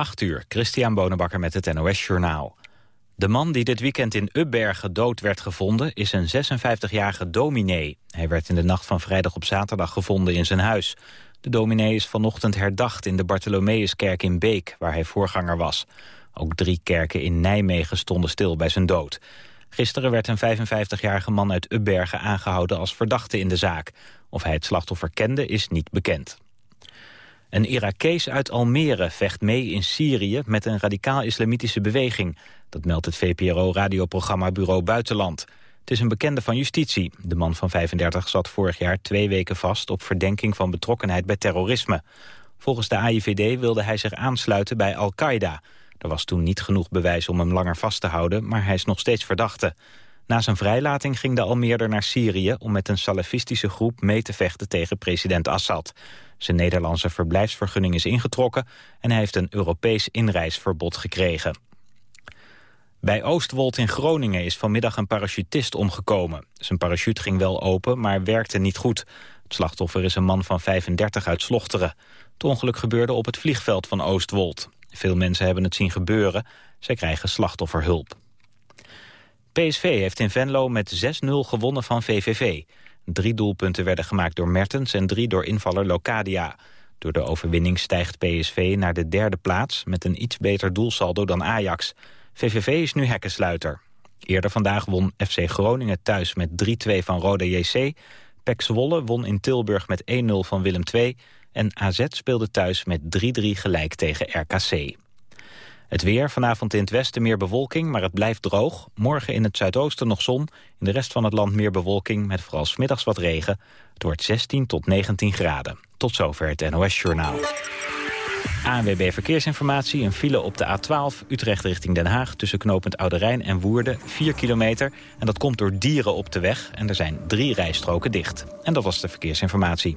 8 uur, Christian Bonenbakker met het NOS Journaal. De man die dit weekend in Ubbergen dood werd gevonden... is een 56-jarige dominee. Hij werd in de nacht van vrijdag op zaterdag gevonden in zijn huis. De dominee is vanochtend herdacht in de Bartholomeuskerk in Beek... waar hij voorganger was. Ook drie kerken in Nijmegen stonden stil bij zijn dood. Gisteren werd een 55-jarige man uit Ubbergen aangehouden als verdachte in de zaak. Of hij het slachtoffer kende is niet bekend. Een Irakees uit Almere vecht mee in Syrië met een radicaal-islamitische beweging. Dat meldt het VPRO-radioprogramma Bureau Buitenland. Het is een bekende van justitie. De man van 35 zat vorig jaar twee weken vast op verdenking van betrokkenheid bij terrorisme. Volgens de AIVD wilde hij zich aansluiten bij Al-Qaeda. Er was toen niet genoeg bewijs om hem langer vast te houden, maar hij is nog steeds verdachte. Na zijn vrijlating ging de Almeerder naar Syrië om met een salafistische groep mee te vechten tegen president Assad. Zijn Nederlandse verblijfsvergunning is ingetrokken en hij heeft een Europees inreisverbod gekregen. Bij Oostwold in Groningen is vanmiddag een parachutist omgekomen. Zijn parachute ging wel open, maar werkte niet goed. Het slachtoffer is een man van 35 uit Slochteren. Het ongeluk gebeurde op het vliegveld van Oostwold. Veel mensen hebben het zien gebeuren. Zij krijgen slachtofferhulp. PSV heeft in Venlo met 6-0 gewonnen van VVV. Drie doelpunten werden gemaakt door Mertens en drie door invaller Locadia. Door de overwinning stijgt PSV naar de derde plaats... met een iets beter doelsaldo dan Ajax. VVV is nu hekkensluiter. Eerder vandaag won FC Groningen thuis met 3-2 van Rode JC. PEC Zwolle won in Tilburg met 1-0 van Willem II... en AZ speelde thuis met 3-3 gelijk tegen RKC. Het weer, vanavond in het westen meer bewolking, maar het blijft droog. Morgen in het zuidoosten nog zon, in de rest van het land meer bewolking... met vooral smiddags wat regen. Het wordt 16 tot 19 graden. Tot zover het NOS Journaal. ANWB Verkeersinformatie, een file op de A12 Utrecht richting Den Haag... tussen knooppunt Oude Rijn en Woerden, 4 kilometer. En dat komt door dieren op de weg en er zijn drie rijstroken dicht. En dat was de verkeersinformatie.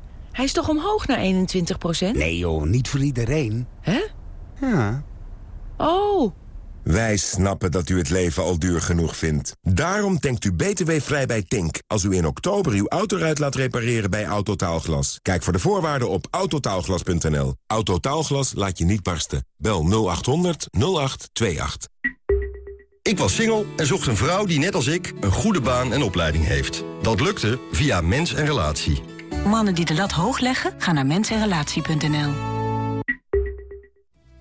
Hij is toch omhoog naar 21% Nee joh, niet voor iedereen. Hè? Ja. Oh. Wij snappen dat u het leven al duur genoeg vindt. Daarom denkt u btw-vrij bij Tink... als u in oktober uw autoruit laat repareren bij Autotaalglas. Kijk voor de voorwaarden op autotaalglas.nl. Autotaalglas laat je niet barsten. Bel 0800 0828. Ik was single en zocht een vrouw die net als ik een goede baan en opleiding heeft. Dat lukte via Mens en Relatie. Mannen die de lat hoog leggen, gaan naar mensenrelatie.nl.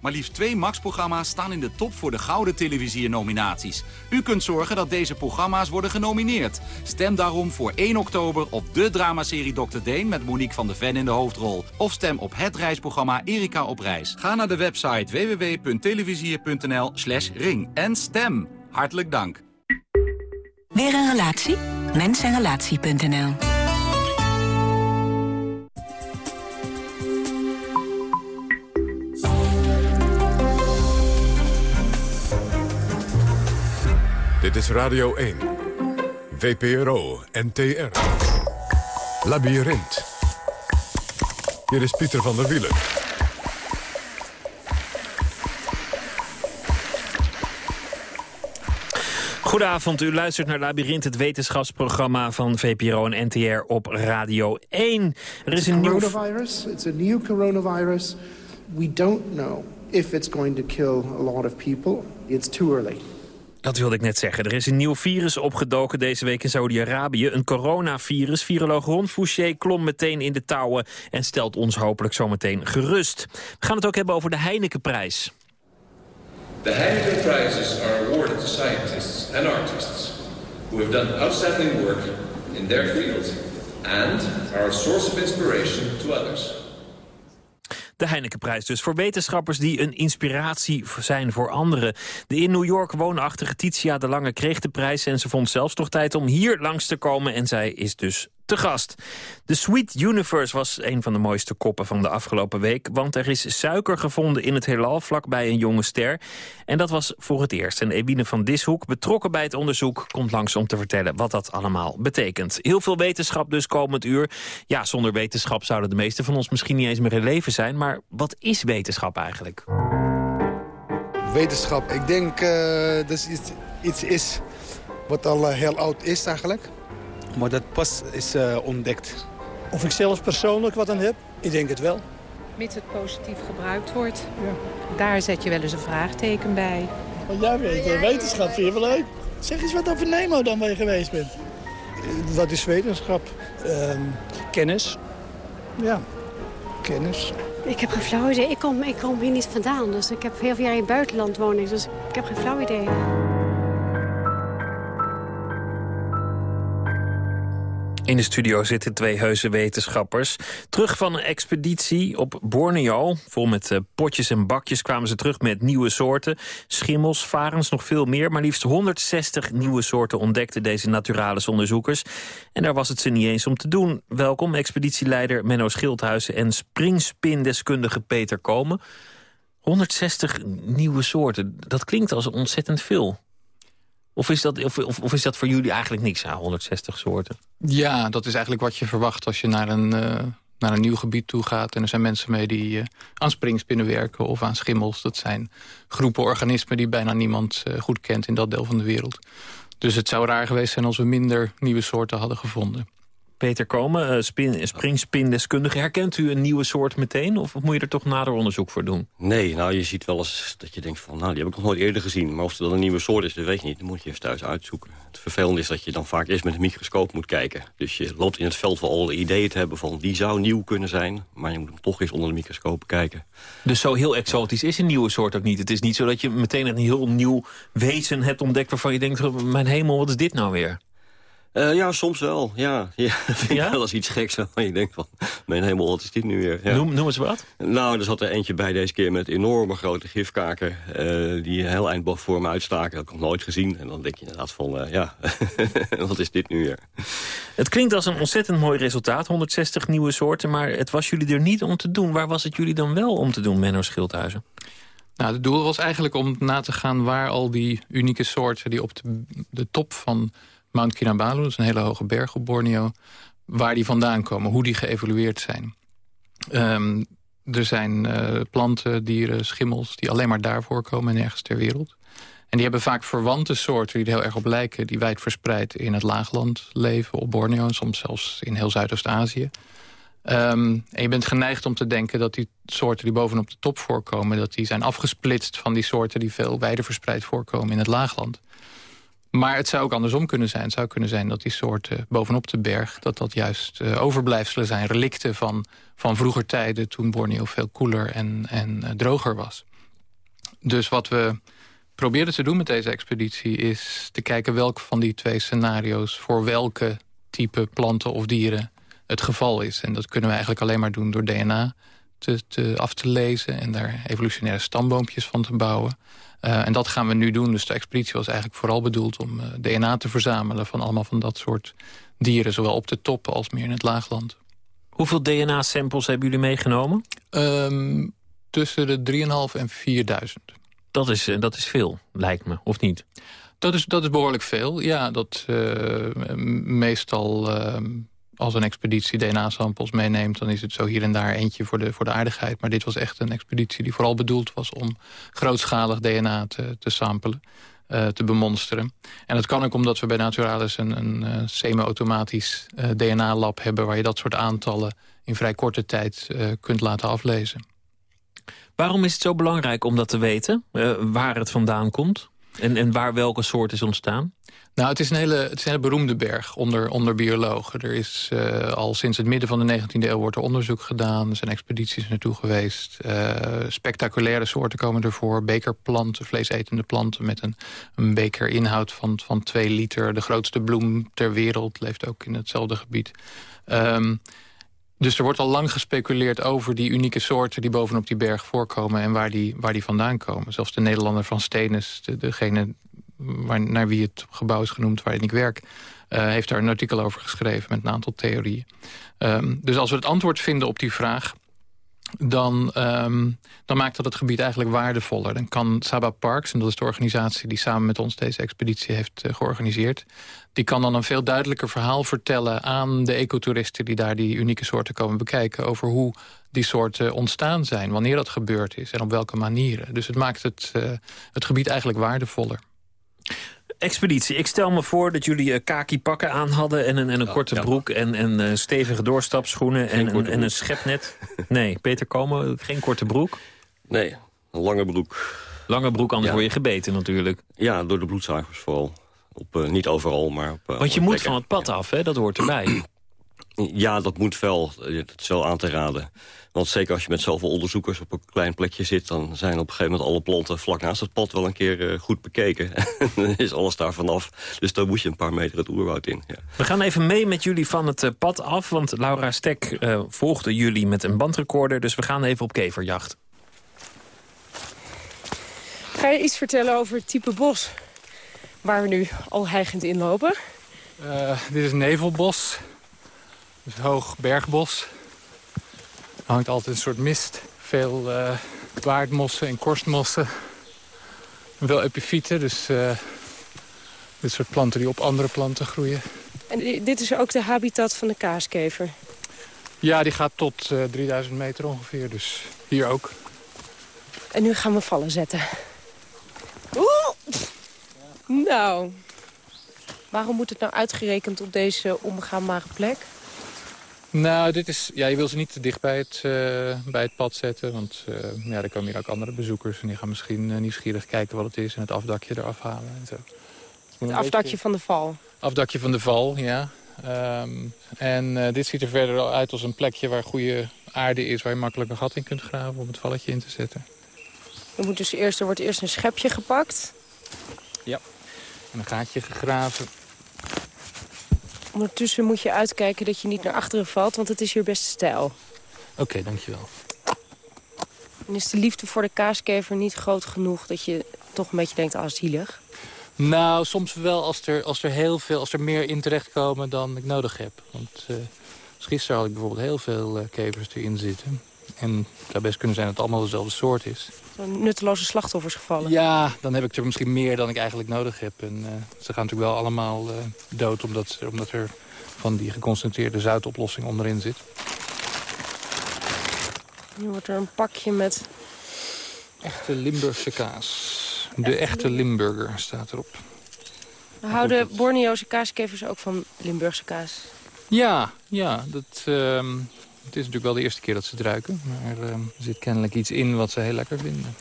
Maar liefst twee Max-programma's staan in de top voor de Gouden Televisier-nominaties. U kunt zorgen dat deze programma's worden genomineerd. Stem daarom voor 1 oktober op de dramaserie Dr. Deen... met Monique van de Ven in de hoofdrol. Of stem op het reisprogramma Erika op reis. Ga naar de website www.televisier.nl slash ring en stem. Hartelijk dank. Weer een relatie? Mensenrelatie.nl is Radio 1. VPRO, NTR. Labyrinth. Hier is Pieter van der Wielen. Goedenavond, u luistert naar Labyrinth, het wetenschapsprogramma van VPRO en NTR op Radio 1. Er is een coronavirus. It's a new coronavirus. We don't know if it's going to kill a lot of people. It's too early. Dat wilde ik net zeggen. Er is een nieuw virus opgedoken deze week in Saudi-Arabië. Een coronavirus. Viroloog Ron Fouché klom meteen in de touwen... en stelt ons hopelijk zometeen gerust. We gaan het ook hebben over de Heinekenprijs. The Heineken Prizes are awarded to scientists and artists... who have done outstanding work in their field... and are a source of inspiration to others. De Heinekenprijs dus voor wetenschappers die een inspiratie zijn voor anderen. De in New York woonachtige Titia de Lange kreeg de prijs... en ze vond zelfs toch tijd om hier langs te komen... en zij is dus te gast. De Sweet Universe was een van de mooiste koppen van de afgelopen week... want er is suiker gevonden in het heelal vlakbij een jonge ster. En dat was voor het eerst. En Ebine van Dishoek, betrokken bij het onderzoek... komt langs om te vertellen wat dat allemaal betekent. Heel veel wetenschap dus komend uur. Ja, zonder wetenschap zouden de meesten van ons misschien niet eens meer in leven zijn... maar wat is wetenschap eigenlijk? Wetenschap, ik denk uh, dat iets, iets is wat al uh, heel oud is eigenlijk. Maar dat pas is uh, ontdekt. Of ik zelf persoonlijk wat aan heb? Ik denk het wel. Mits het positief gebruikt wordt. Ja. Daar zet je wel eens een vraagteken bij. Wat jij weet, wetenschap vind je wel leuk. Zeg eens wat over Nemo dan waar je geweest bent. Wat is wetenschap? Uh, kennis. Ja, kennis. Ik heb geen flauw idee. Ik kom, ik kom hier niet vandaan. Dus ik heb heel veel jaar in het buitenland wonen. Dus ik heb geen flauw idee. In de studio zitten twee heuse wetenschappers. Terug van een expeditie op Borneo. Vol met eh, potjes en bakjes kwamen ze terug met nieuwe soorten. Schimmels, varens, nog veel meer. Maar liefst 160 nieuwe soorten ontdekten deze naturalis onderzoekers. En daar was het ze niet eens om te doen. Welkom, expeditieleider Menno Schildhuizen... en springspindeskundige Peter Komen. 160 nieuwe soorten, dat klinkt als ontzettend veel. Of is, dat, of, of, is dat voor jullie eigenlijk niks aan 160 soorten? Ja, dat is eigenlijk wat je verwacht als je naar een, uh, naar een nieuw gebied toe gaat. En er zijn mensen mee die uh, aan springspinnen werken of aan schimmels. Dat zijn groepen organismen die bijna niemand uh, goed kent in dat deel van de wereld. Dus het zou raar geweest zijn als we minder nieuwe soorten hadden gevonden. Peter Komen, uh, spin, springspindeskundige. Herkent u een nieuwe soort meteen? Of moet je er toch nader onderzoek voor doen? Nee, nou je ziet wel eens dat je denkt van... nou, die heb ik nog nooit eerder gezien. Maar of het dan een nieuwe soort is, dat weet je niet. Dan moet je eerst thuis uitzoeken. Het vervelende is dat je dan vaak eerst met een microscoop moet kijken. Dus je loopt in het veld wel al ideeën te hebben van... die zou nieuw kunnen zijn. Maar je moet hem toch eens onder de microscoop kijken. Dus zo heel exotisch is een nieuwe soort ook niet? Het is niet zo dat je meteen een heel nieuw wezen hebt ontdekt... waarvan je denkt, mijn hemel, wat is dit nou weer? Uh, ja, soms wel. Ja, ja. ja? dat is iets geks. Maar je denkt van, mijn hemel, wat is dit nu weer? Ja. Noem, noem eens wat. Nou, er zat er eentje bij deze keer met enorme grote gifkaken... Uh, die heel eind voor me uitstaken. Dat heb ik nog nooit gezien. En dan denk je inderdaad van, uh, ja, wat is dit nu weer? Het klinkt als een ontzettend mooi resultaat. 160 nieuwe soorten, maar het was jullie er niet om te doen. Waar was het jullie dan wel om te doen, Menno Schildhuizen? Nou, het doel was eigenlijk om na te gaan waar al die unieke soorten... die op de, de top van Mount Kinabalu, dat is een hele hoge berg op Borneo... waar die vandaan komen, hoe die geëvolueerd zijn. Um, er zijn uh, planten, dieren, schimmels... die alleen maar daar voorkomen en nergens ter wereld. En die hebben vaak verwante soorten die er heel erg op lijken... die wijd verspreid in het laagland leven, op Borneo... en soms zelfs in heel Zuidoost-Azië. Um, en je bent geneigd om te denken dat die soorten die bovenop de top voorkomen... dat die zijn afgesplitst van die soorten die veel wijder verspreid voorkomen in het laagland. Maar het zou ook andersom kunnen zijn. Het zou kunnen zijn dat die soorten bovenop de berg... dat dat juist uh, overblijfselen zijn, relicten van, van vroeger tijden... toen Borneo veel koeler en, en uh, droger was. Dus wat we probeerden te doen met deze expeditie... is te kijken welk van die twee scenario's... voor welke type planten of dieren het geval is. En dat kunnen we eigenlijk alleen maar doen door DNA te, te, af te lezen... en daar evolutionaire stamboompjes van te bouwen... Uh, en dat gaan we nu doen. Dus de expeditie was eigenlijk vooral bedoeld om uh, eh, DNA te verzamelen... van allemaal van dat soort dieren, zowel op de top als meer in het laagland. Hoeveel DNA-samples hebben jullie meegenomen? Um, tussen de 3.500 en 4.000. Dat is, eh, dat is veel, lijkt me, of niet? Dat is, dat is behoorlijk veel, ja. Dat, uh, meestal uh, als een expeditie DNA-samples meeneemt... dan is het zo hier en daar eentje voor de, voor de aardigheid. Maar dit was echt een expeditie die vooral bedoeld was... om grootschalig DNA te, te samplen, uh, te bemonsteren. En dat kan ook omdat we bij Naturalis een, een uh, semi-automatisch uh, DNA-lab hebben... waar je dat soort aantallen in vrij korte tijd kunt laten aflezen. Waarom is het zo belangrijk om dat te weten, waar het vandaan komt? En, en waar welke soort is ontstaan? Nou, het is een hele, het is een hele beroemde berg onder, onder biologen. Er is uh, al sinds het midden van de 19e eeuw wordt er onderzoek gedaan. Er zijn expedities naartoe geweest. Uh, spectaculaire soorten komen ervoor. Bekerplanten, vleesetende planten met een, een beker inhoud van, van 2 liter. De grootste bloem ter wereld leeft ook in hetzelfde gebied. Um, dus er wordt al lang gespeculeerd over die unieke soorten... die bovenop die berg voorkomen en waar die, waar die vandaan komen. Zelfs de Nederlander van Stenis, de, degene waar, naar wie het gebouw is genoemd... waar ik werk, heeft daar een artikel over geschreven met een aantal theorieën. Ehm, dus als we het antwoord vinden op die vraag dan, um, dan maakt dat het gebied eigenlijk waardevoller. Dan kan Saba Parks, en dat is de organisatie die samen met ons deze expeditie heeft uh, georganiseerd... die kan dan een veel duidelijker verhaal vertellen aan de ecotoeristen... die daar die unieke soorten komen bekijken... over hoe die soorten ontstaan zijn, wanneer dat gebeurd is... en op welke manieren. Dus het maakt het, uh, het gebied eigenlijk waardevoller expeditie. Ik stel me voor dat jullie uh, kaki pakken aan hadden... en een, en een korte broek en, en uh, stevige doorstapschoenen en, en, en, een schepnet. Nee, Peter Komen, geen korte broek? Nee, een lange broek. Lange broek, anders ja. word je gebeten natuurlijk. Ja, door de bloedzuigers vooral. Op, uh, niet overal, maar op Want je moet plekken. van het pad af, hè? Dat hoort erbij. Ja, dat moet wel. Het is wel aan te raden. Want zeker als je met zoveel onderzoekers op een klein plekje zit... dan zijn op een gegeven moment alle planten vlak naast het pad wel een keer uh, goed bekeken. dan is alles daar vanaf. Dus dan moet je een paar meter het oerwoud in. Ja. We gaan even mee met jullie van het uh, pad af. Want Laura Stek uh, volgde jullie met een bandrecorder. Dus we gaan even op keverjacht. Ga je iets vertellen over het type bos waar we nu al heigend in lopen? dit is Nevelbos. Dus hoog bergbos. Er hangt altijd een soort mist. Veel uh, waardmossen en korstmossen. Wel epifieten, dus uh, dit soort planten die op andere planten groeien. En dit is ook de habitat van de kaaskever? Ja, die gaat tot uh, 3000 meter ongeveer, dus hier ook. En nu gaan we vallen zetten. Oeh! Nou, waarom moet het nou uitgerekend op deze onbegaanbare plek? Nou, dit is, ja, je wil ze niet te dicht bij het, uh, bij het pad zetten. Want uh, ja, er komen hier ook andere bezoekers. En die gaan misschien uh, nieuwsgierig kijken wat het is. En het afdakje eraf halen. En zo. Het afdakje beetje... van de val? Afdakje van de val, ja. Um, en dit ziet er verder uit als een plekje waar goede aarde is... waar je makkelijk een gat in kunt graven om het valletje in te zetten. Er, moet dus eerst, er wordt eerst een schepje gepakt. Ja, en een gaatje gegraven. Ondertussen moet je uitkijken dat je niet naar achteren valt, want het is hier best stijl. Oké, okay, dankjewel. En is de liefde voor de kaaskever niet groot genoeg dat je toch een beetje denkt, ah, is hielig? Nou, soms wel als er, als er heel veel, als er meer in terechtkomen dan ik nodig heb. Want uh, gisteren had ik bijvoorbeeld heel veel uh, kevers erin zitten. En het zou best kunnen zijn dat het allemaal dezelfde soort is. Nutteloze slachtoffers gevallen? Ja, dan heb ik er misschien meer dan ik eigenlijk nodig heb. En uh, ze gaan natuurlijk wel allemaal uh, dood omdat, omdat er van die geconcentreerde zoutoplossing onderin zit. Nu wordt er een pakje met... Echte Limburgse kaas. De echte Limburger staat erop. Houden Borneo's kaaskevers ook van Limburgse kaas? Ja, ja dat, uh, het is natuurlijk wel de eerste keer dat ze het ruiken. Maar uh, er zit kennelijk iets in wat ze heel lekker vinden.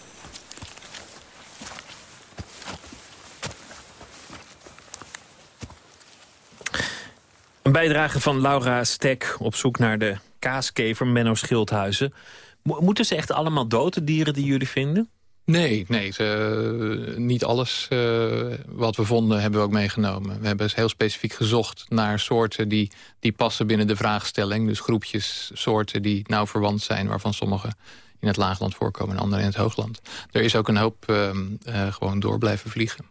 Een bijdrage van Laura Stek op zoek naar de kaaskever Menno Schildhuizen. Mo moeten ze echt allemaal dood, de dieren die jullie vinden? Nee, nee ze, niet alles uh, wat we vonden hebben we ook meegenomen. We hebben heel specifiek gezocht naar soorten die, die passen binnen de vraagstelling. Dus groepjes soorten die nauw verwant zijn... waarvan sommige in het laagland voorkomen en andere in het hoogland. Er is ook een hoop uh, uh, gewoon door blijven vliegen.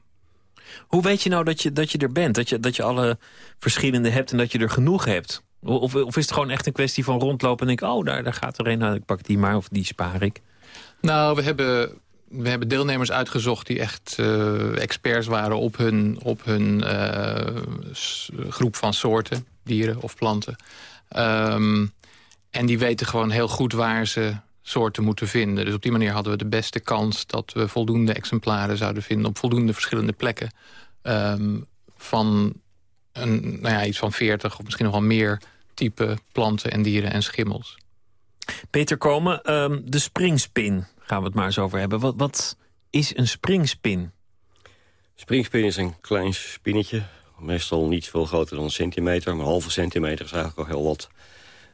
Hoe weet je nou dat je, dat je er bent? Dat je, dat je alle verschillende hebt en dat je er genoeg hebt? Of, of is het gewoon echt een kwestie van rondlopen en denken... oh, daar, daar gaat er een, nou, ik pak die maar of die spaar ik? Nou, we hebben we hebben deelnemers uitgezocht die echt uh, experts waren op hun, op hun uh, groep van soorten, dieren of planten. Um, en die weten gewoon heel goed waar ze soorten moeten vinden. Dus op die manier hadden we de beste kans dat we voldoende exemplaren zouden vinden... op voldoende verschillende plekken um, van een, nou ja, iets van 40 of misschien nog wel meer type planten en dieren en schimmels. Peter Komen, um, de springspin gaan we het maar eens over hebben. Wat, wat is een springspin? Springspin is een klein spinnetje. Meestal niet veel groter dan een centimeter. Maar een halve centimeter is eigenlijk al heel wat.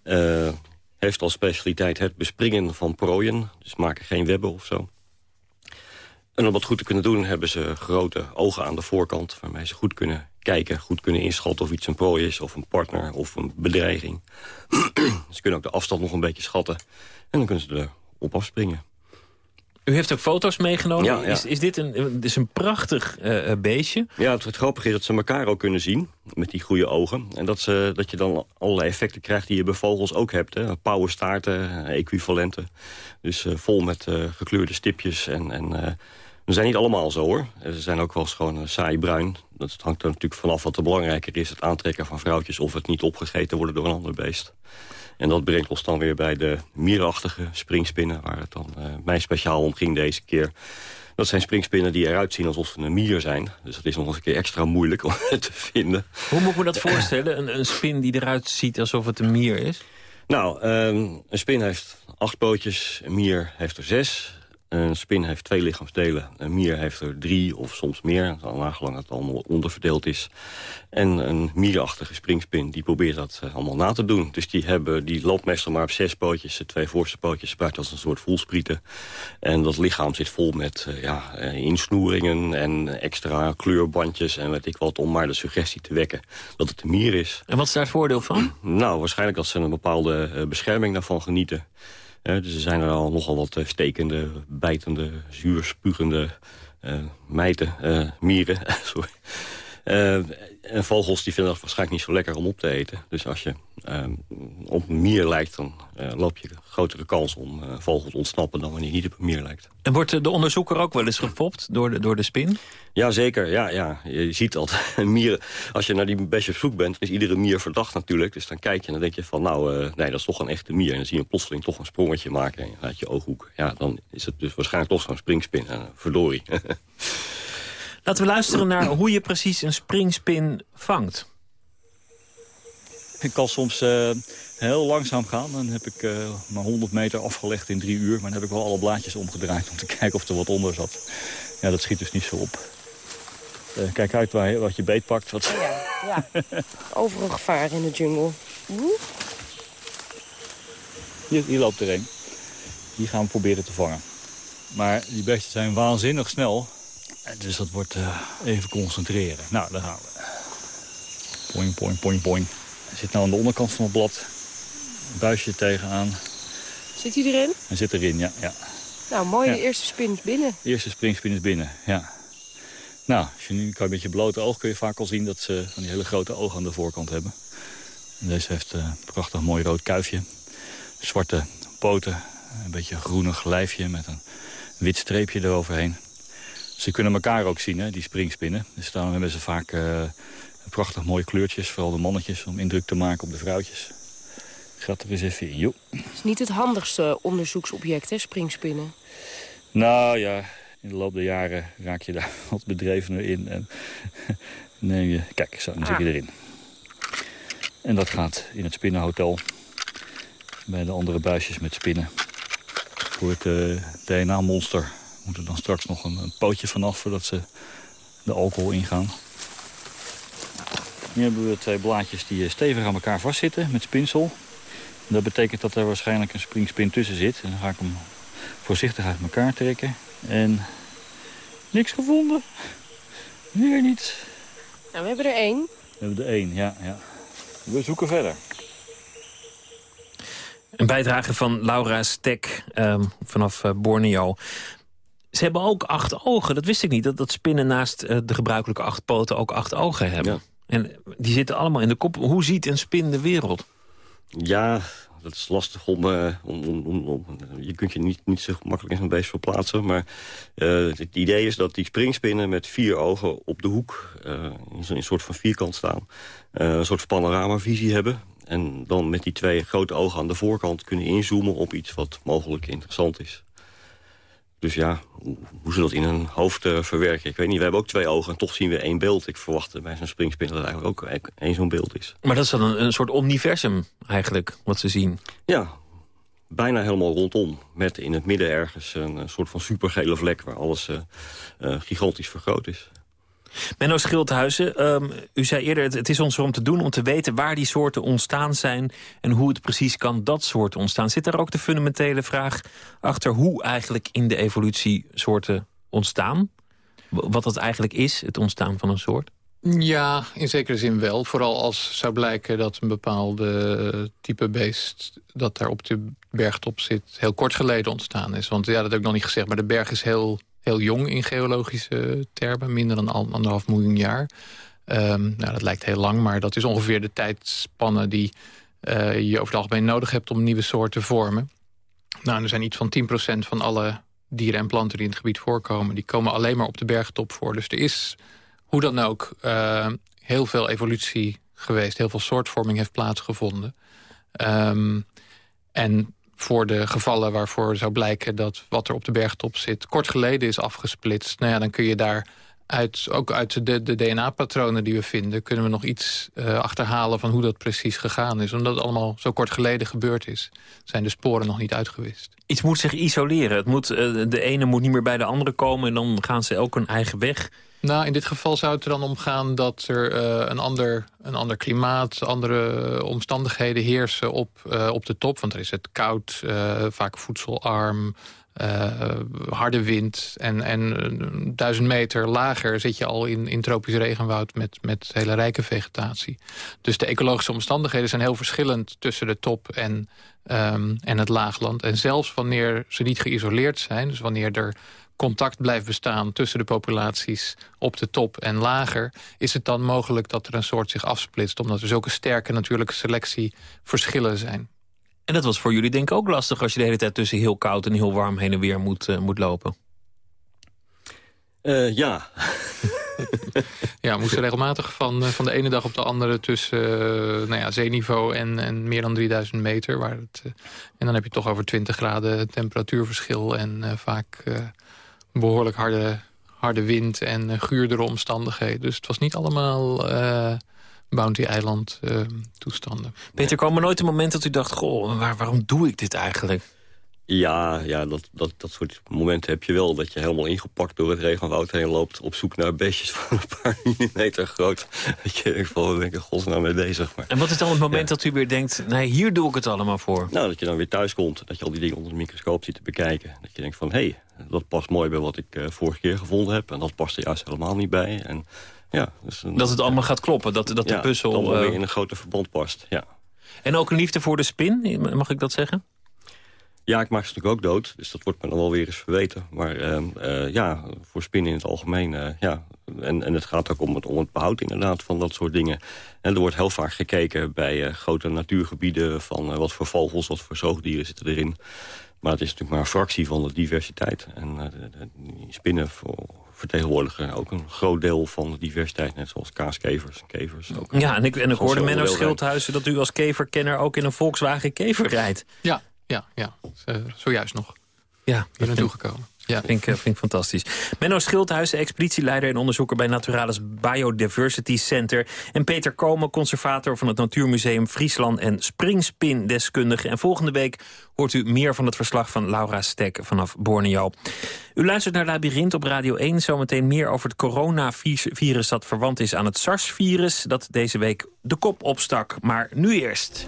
Uh, heeft als specialiteit het bespringen van prooien. Dus maken geen webben of zo. En om dat goed te kunnen doen hebben ze grote ogen aan de voorkant... waarmee ze goed kunnen kijken, goed kunnen inschatten of iets een prooi is... of een partner of een bedreiging. ze kunnen ook de afstand nog een beetje schatten. En dan kunnen ze erop afspringen. U heeft ook foto's meegenomen. Ja, ja. Is, is dit een, is een prachtig uh, beestje? Ja, het, het, grappige is dat ze elkaar ook kunnen zien. Met die goede ogen. En dat, ze, dat je dan allerlei effecten krijgt die je bij vogels ook hebt. Hè. Pauwenstaarten, equivalenten. Dus uh, vol met uh, gekleurde stipjes. En, en we zijn niet allemaal zo hoor. Ze zijn ook wel eens gewoon saai bruin. Dat hangt er natuurlijk vanaf wat er belangrijker is. Het aantrekken van vrouwtjes of het niet opgegeten worden door een ander beest. En dat brengt ons dan weer bij de mierachtige springspinnen... waar het dan uh, mij speciaal om ging deze keer. Dat zijn springspinnen die eruit zien alsof ze een mier zijn. Dus dat is nog eens een keer extra moeilijk om te vinden. Hoe moet ik me dat voorstellen? Een, een spin die eruit ziet alsof het een mier is? Nou, um, een spin heeft acht pootjes, een mier heeft er zes. Een spin heeft twee lichaamsdelen. Een mier heeft er drie of soms meer, nagelang het allemaal onderverdeeld is. En een mierachtige springspin die probeert dat uh, allemaal na te doen. Dus die, hebben, die loopt meestal maar op zes pootjes. De twee voorste pootjes spuit als een soort voelsprieten. En dat lichaam zit vol met uh, ja, uh, insnoeringen en extra kleurbandjes en weet ik wat... om maar de suggestie te wekken dat het een mier is. En wat is daar het voordeel van? Nou, waarschijnlijk dat ze een bepaalde bescherming daarvan genieten. Dus er zijn er al nogal wat uh, stekende, bijtende, zuurspugende uh, mijten, mieren. Sorry. En vogels die vinden dat waarschijnlijk niet zo lekker om op te eten. Dus als je op een mier lijkt, dan loop je grotere kans om vogels te ontsnappen... dan wanneer je niet op een mier lijkt. En wordt de onderzoeker ook wel eens gefopt door de, door de spin? Ja, zeker. Ja, ja. Je ziet altijd mieren. Als je naar die beestje op zoek bent, is iedere mier verdacht natuurlijk. Dus dan kijk je en dan denk je van, nou, uh, nee, dat is toch een echte mier. En dan zie je een plotseling toch een sprongetje maken uit je ooghoek. Ja, dan is het dus waarschijnlijk toch zo'n springspin. Uh, verdorie. Laten we luisteren naar hoe je precies een springspin vangt. Ik kan soms uh, heel langzaam gaan. Dan heb ik uh, maar 100 meter afgelegd in drie uur. Maar dan heb ik wel alle blaadjes omgedraaid om te kijken of er wat onder zat. Ja, dat schiet dus niet zo op. Uh, kijk uit waar je, wat je beet pakt. Wat... Ja, ja. Overal gevaar in de jungle. Oeh. Hier, hier loopt er een. Die gaan we proberen te vangen. Maar die beesten zijn waanzinnig snel. Dus dat wordt uh, even concentreren. Nou, daar gaan we. Poing, poing, poing, poing. Hij zit nou aan de onderkant van het blad. Een buisje tegenaan. Zit hij erin? Hij zit erin, ja. ja. Nou, mooi, Ja. de eerste spin is binnen. De eerste springspin is binnen, ja. Nou, als je nu kan met je blote oog kun je vaak al zien dat ze van die hele grote ogen aan de voorkant hebben. En deze heeft eh, een prachtig mooi rood kuifje. Zwarte poten, een beetje een groenig lijfje met een wit streepje eroverheen. Ze kunnen elkaar ook zien, hè, die springspinnen. Dus daarom hebben ze vaak eh, prachtig mooie kleurtjes, vooral de mannetjes, om indruk te maken op de vrouwtjes. Ik ga er eens even in, joh. Het is niet het handigste onderzoeksobject, hè, springspinnen. Nou ja, in de loop der jaren raak je daar wat bedrevener in. En neem je... Kijk, zo, dan zit je Ah. erin. En dat gaat in het spinnenhotel. Bij de andere buisjes met spinnen. Voor het eh, DNA-monster moet er dan straks nog een, een pootje vanaf... voordat ze de alcohol ingaan. Nu hebben we twee blaadjes die eh, stevig aan elkaar vastzitten met spinsel. Dat betekent dat er waarschijnlijk een springspin tussen zit. En dan ga ik hem voorzichtig uit elkaar trekken. En niks gevonden. Weer niet. Nou, we hebben er één. We hebben er één, ja, ja. We zoeken verder. Een bijdrage van Laura Stek ehm, vanaf eh, Borneo. Ze hebben ook acht ogen. Dat wist ik niet. Dat, dat spinnen naast eh, de gebruikelijke acht poten ook acht ogen hebben. En die zitten allemaal in de kop. Hoe ziet een spin de wereld? Ja, dat is lastig om... eh, om, om, om, om- je kunt je niet, niet zo makkelijk in zo'n beest verplaatsen. Maar eh, het idee is dat die springspinnen met vier ogen op de hoek... eh, in zo'n soort van vierkant staan. eh, een soort panoramavisie hebben. En dan met die twee grote ogen aan de voorkant kunnen inzoomen... op iets wat mogelijk interessant is. Dus ja, hoe, ze dat in hun hoofd eh, verwerken. Ik weet niet, we hebben ook twee ogen en toch zien we één beeld. Ik verwacht bij zo'n springspin dat het eigenlijk ook e- één zo'n beeld is. Maar dat is dan een, een soort universum eigenlijk, wat ze zien. Ja, bijna helemaal rondom. Met in het midden ergens een, een soort van supergele vlek... waar alles eh, eh, gigantisch vergroot is. Menno Schildhuizen, ehm, u zei eerder, het, het is ons er om te doen om te weten waar die soorten ontstaan zijn en hoe het precies kan dat soorten ontstaan. Zit daar ook de fundamentele vraag achter hoe eigenlijk in de evolutie soorten ontstaan? Wat dat eigenlijk is, het ontstaan van een soort? Ja, in zekere zin wel. Vooral als zou blijken dat een bepaalde type beest... dat daar op de bergtop zit, heel kort geleden ontstaan is. Want ja, dat heb ik nog niet gezegd, maar de berg is heel, heel jong in geologische termen. Minder dan anderhalf miljoen jaar. Um, nou, dat lijkt heel lang, maar dat is ongeveer de tijdspanne... die uh, je over het algemeen nodig hebt om nieuwe soorten te vormen. Nou, er zijn iets van 10% van alle dieren en planten die in het gebied voorkomen... die komen alleen maar op de bergtop voor. Dus er is hoe dan ook uh, heel veel evolutie geweest. Heel veel soortvorming heeft plaatsgevonden. Um, en voor de gevallen waarvoor zou blijken dat wat er op de bergtop zit... kort geleden is afgesplitst, nou ja, dan kun je daar uit, ook uit de, de DNA-patronen die we vinden... kunnen we nog iets uh, achterhalen van hoe dat precies gegaan is. Omdat het allemaal zo kort geleden gebeurd is... zijn de sporen nog niet uitgewist. Iets moet zich isoleren. Het moet, uh, de ene moet niet meer bij de andere komen... en dan gaan ze elk hun eigen weg. Nou, in dit geval zou het er dan om gaan dat er uh, een, ander, een ander klimaat... andere omstandigheden heersen op, op de top. Want er is het koud, vaak voedselarm... Harde wind en, en duizend meter lager zit je al in, in tropisch regenwoud met, met hele rijke vegetatie. Dus de ecologische omstandigheden zijn heel verschillend tussen de top en, um, en het laagland. En zelfs wanneer ze niet geïsoleerd zijn, dus wanneer er contact blijft bestaan tussen de populaties op de top en lager... is het dan mogelijk dat er een soort zich afsplitst... omdat er zulke sterke natuurlijke selectieverschillen zijn. En dat was voor jullie denk ik ook lastig... als je de hele tijd tussen heel koud en heel warm heen en weer moet, uh, moet lopen. Uh, ja. ja, we moesten regelmatig van, uh, van de ene dag op de andere... tussen nou ja, zeeniveau en, en meer dan 3000 meter. Waar het, en dan heb je toch over 20 graden temperatuurverschil... en vaak behoorlijk harde, harde wind en guurdere omstandigheden. Dus het was niet allemaal Bounty-eiland uh, toestanden. Peter, kwam er nooit een moment dat u dacht... goh, waar, waarom doe ik dit eigenlijk? Ja, ja dat, dat, dat soort momenten heb je wel. Dat je helemaal ingepakt door het regenwoud heen loopt... op zoek naar beestjes van een paar millimeter groot. Dat je denkt van, ben ik er nou mee bezig. Maar, en wat is dan het moment dat u weer denkt... nee, hier doe ik het allemaal voor? Nou, dat je dan weer thuis komt. Dat je al die dingen onder de microscoop ziet te bekijken. Dat je denkt van, hé, hey, dat past mooi bij wat ik uh, vorige keer gevonden heb. En dat past er juist helemaal niet bij. En ja, dus dat het allemaal gaat kloppen, dat, dat de puzzel... dat het weer in een grote verband past, ja. En ook een liefde voor de spin, mag ik dat zeggen? Ja, ik maak ze natuurlijk ook dood, dus dat wordt me dan wel weer eens verweten. Maar uh, uh, ja, voor spinnen in het algemeen, uh, ja. En, en het gaat ook om het, om het behoud inderdaad van dat soort dingen. En er wordt heel vaak gekeken bij grote natuurgebieden... van wat voor vogels, wat voor zoogdieren zitten erin. Maar het is natuurlijk maar een fractie van de diversiteit. En die spinnen voor, vertegenwoordigen ook een groot deel van de diversiteit. Net zoals kaaskevers en kevers. Ook ja, en ik, en ik hoorde Menno Schildhuizen dat u als keverkenner ook in een Volkswagen kever rijdt. Ja, ja, ja. Zojuist nog. Ja, hier naartoe gekomen. Ja, vind ik, vind ik fantastisch. Menno Schildhuis, expeditieleider en onderzoeker bij Naturalis Biodiversity Center. En Peter Komen, conservator van het Natuurmuseum Friesland en springspindeskundige. En volgende week hoort u meer van het verslag van Laura Stek vanaf Borneo. U luistert naar Labyrinth op Radio 1. Zometeen meer over het coronavirus dat verwant is aan het SARS-virus... dat deze week de kop opstak. Maar nu eerst.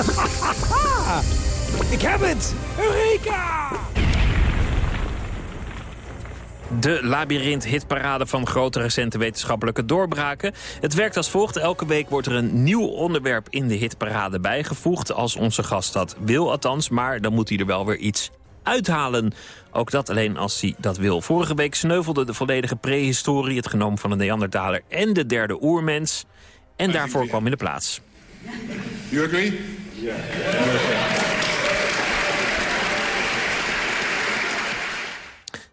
Ik heb het! Eureka! De Labyrinth-hitparade van grote recente wetenschappelijke doorbraken. Het werkt als volgt. Elke week wordt er een nieuw onderwerp in de hitparade bijgevoegd... als onze gast dat wil althans, maar dan moet hij er wel weer iets uithalen. Ook dat alleen als hij dat wil. Vorige week sneuvelde de volledige prehistorie... het genoom van de Neandertaler en de derde oermens. En daarvoor kwam in de plaats. You agree?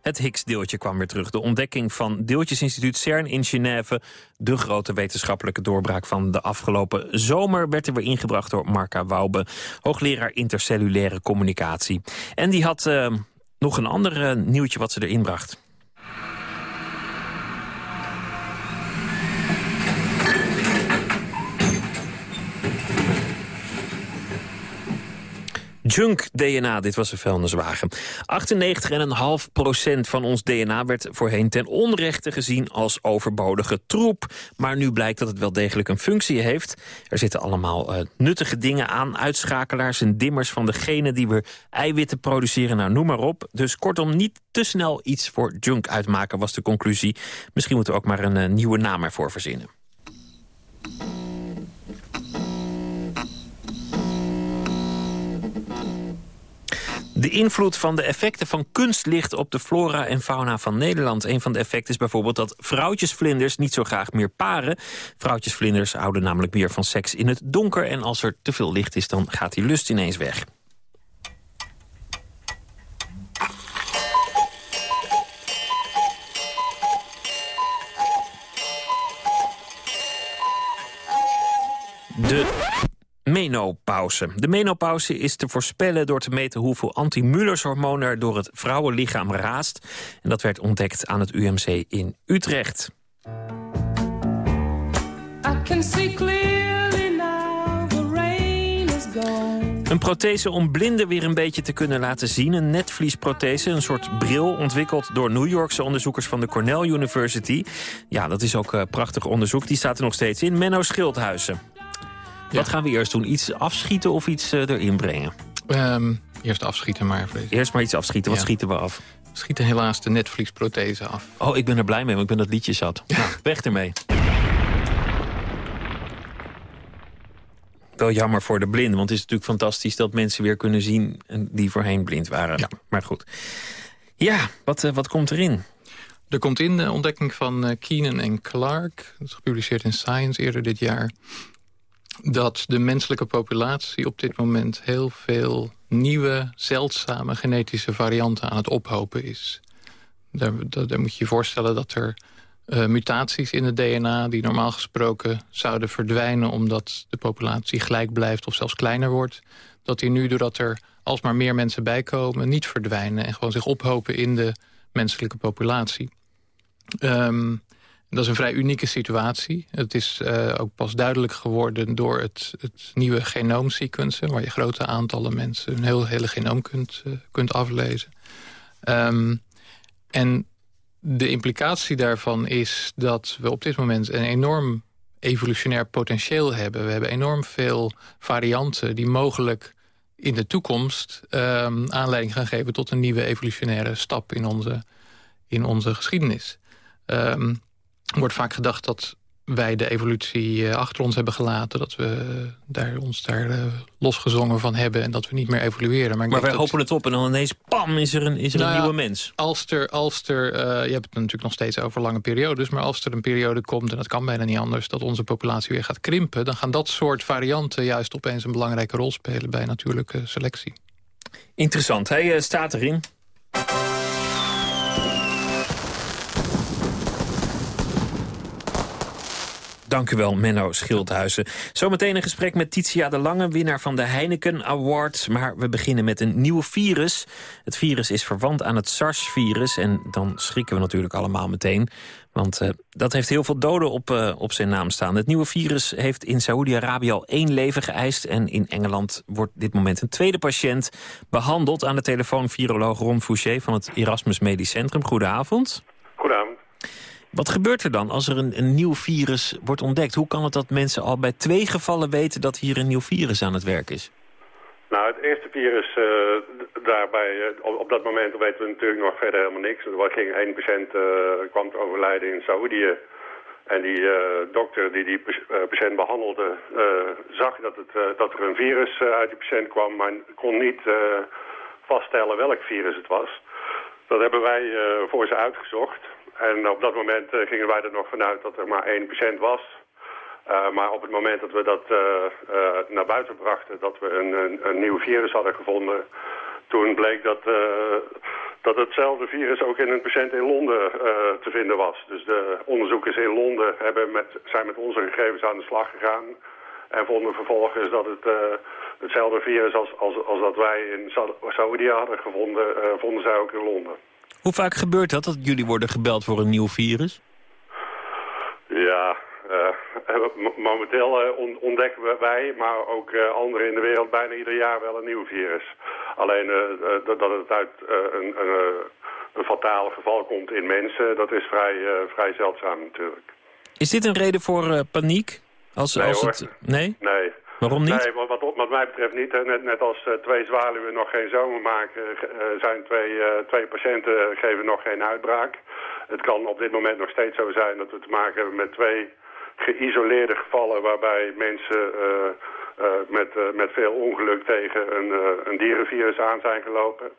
Het Higgs-deeltje kwam weer terug. De ontdekking van deeltjesinstituut CERN in Genève... de grote wetenschappelijke doorbraak van de afgelopen zomer... werd er weer ingebracht door Marca Waube, hoogleraar intercellulaire communicatie. En die had uh, nog een ander uh, nieuwtje wat ze erin bracht. Junk DNA, dit was een vuilniswagen. 98,5% van ons DNA werd voorheen ten onrechte gezien als overbodige troep. Maar nu blijkt dat het wel degelijk een functie heeft. Er zitten allemaal uh, nuttige dingen aan, uitschakelaars en dimmers van de genen die weer eiwitten produceren, nou noem maar op. Dus kortom, niet te snel iets voor junk uitmaken was de conclusie. Misschien moeten we ook maar een uh, nieuwe naam ervoor verzinnen. De invloed van de effecten van kunstlicht op de flora en fauna van Nederland. Een van de effecten is bijvoorbeeld dat vrouwtjesvlinders niet zo graag meer paren. Vrouwtjesvlinders houden namelijk meer van seks in het donker. En als er te veel licht is, dan gaat die lust ineens weg. De menopauze. De menopauze is te voorspellen door te meten hoeveel anti-Mullers-hormoon er door het vrouwenlichaam raast. En dat werd ontdekt aan het UMC in Utrecht. Een prothese om blinden weer een beetje te kunnen laten zien. Een netvliesprothese, een soort bril ontwikkeld door New Yorkse onderzoekers van de Cornell University. Ja, dat is ook uh, prachtig onderzoek. Die staat er nog steeds in. Menno Schildhuizen. Wat gaan we eerst doen? Iets afschieten of iets uh, erin brengen? Um, eerst afschieten maar. Vrees. Eerst maar iets afschieten. Wat ja. schieten we af? We schieten helaas de netvliesprothese af. Oh, ik ben er blij mee, want ik ben dat liedje zat. Ja. Nou, weg ermee. Wel jammer voor de blinden, want het is natuurlijk fantastisch... dat mensen weer kunnen zien die voorheen blind waren. Ja. Maar goed. Ja, wat, uh, wat komt erin? Er komt in de ontdekking van Keenan en Clark. Dat is gepubliceerd in Science eerder dit jaar dat de menselijke populatie op dit moment... heel veel nieuwe, zeldzame genetische varianten aan het ophopen is. Daar, moet je je voorstellen dat er uh, mutaties in het DNA... die normaal gesproken zouden verdwijnen... omdat de populatie gelijk blijft of zelfs kleiner wordt... dat die nu, doordat er alsmaar meer mensen bijkomen... niet verdwijnen en gewoon zich ophopen in de menselijke populatie. Um, dat is een vrij unieke situatie. Het is uh, ook pas duidelijk geworden door het, het nieuwe genoomsequencen... waar je grote aantallen mensen hun heel, hele genoom kunt, uh, kunt aflezen. Um, en de implicatie daarvan is dat we op dit moment een enorm evolutionair potentieel hebben. We hebben enorm veel varianten die mogelijk in de toekomst um, aanleiding gaan geven... tot een nieuwe evolutionaire stap in onze, in onze geschiedenis. Um, wordt vaak gedacht dat wij de evolutie eh, achter ons hebben gelaten. Dat we daar, ons daar uh, losgezongen van hebben en dat we niet meer evolueren. Maar, maar wij hopen het op en dan ineens, pam, is er een, is er nou een nieuwe mens. Als er, als er uh, je hebt het natuurlijk nog steeds over lange periodes... maar als er een periode komt, en dat kan bijna niet anders... dat onze populatie weer gaat krimpen... dan gaan dat soort varianten juist opeens een belangrijke rol spelen... bij natuurlijke selectie. Interessant, hij staat erin. Dank u wel, Menno Schildhuizen. Zometeen een gesprek met Titia de Lange, winnaar van de Heineken Award. Maar we beginnen met een nieuw virus. Het virus is verwant aan het SARS-virus. En dan schrikken we natuurlijk allemaal meteen. Want uh, dat heeft heel veel doden op, uh, op zijn naam staan. Het nieuwe virus heeft in Saoedi-Arabië al één leven geëist. En in Engeland wordt dit moment een tweede patiënt behandeld. Aan de telefoon viroloog Ron Fouché van het Erasmus Medisch Centrum. Goedenavond. Wat gebeurt er dan als er een, een, nieuw virus wordt ontdekt? Hoe kan het dat mensen al bij twee gevallen weten dat hier een nieuw virus aan het werk is? Nou, het eerste virus, uh, daarbij, uh, op, dat moment weten we natuurlijk nog verder helemaal niks. Er ging één patiënt, uh, kwam te overlijden in Saoedië. En die dokter die die patiënt behandelde, zag dat, het, dat er een virus uit die patiënt kwam, maar kon niet vaststellen welk virus het was. Dat hebben wij voor ze uitgezocht. En op dat moment uh, gingen wij er nog vanuit dat er maar één patiënt was. Uh, maar op het moment dat we dat uh, naar buiten brachten, dat we een, een, nieuw virus hadden gevonden... toen bleek dat, dat hetzelfde virus ook in een patiënt in Londen te vinden was. Dus de onderzoekers in Londen hebben met, zijn met onze gegevens aan de slag gegaan... en vonden vervolgens dat het hetzelfde virus als, als, als dat wij in Saudi hadden gevonden... vonden zij ook in Londen. Hoe vaak gebeurt dat, dat jullie worden gebeld voor een nieuw virus? Ja, uh, momenteel ontdekken wij, maar ook anderen in de wereld bijna ieder jaar wel een nieuw virus. Alleen dat het uit een, een, een fataal geval komt in mensen, dat is vrij, vrij zeldzaam natuurlijk. Is dit een reden voor paniek? Als, nee, als het... nee? Nee. Waarom niet? Nee, wat, mij betreft niet. Net, net als uh, twee zwaluwen nog geen zomer maken, uh, zijn twee, twee patiënten geven nog geen uitbraak. Het kan op dit moment nog steeds zo zijn dat we te maken hebben met twee geïsoleerde gevallen waarbij mensen met, met veel ongeluk tegen een, een dierenvirus aan zijn gelopen.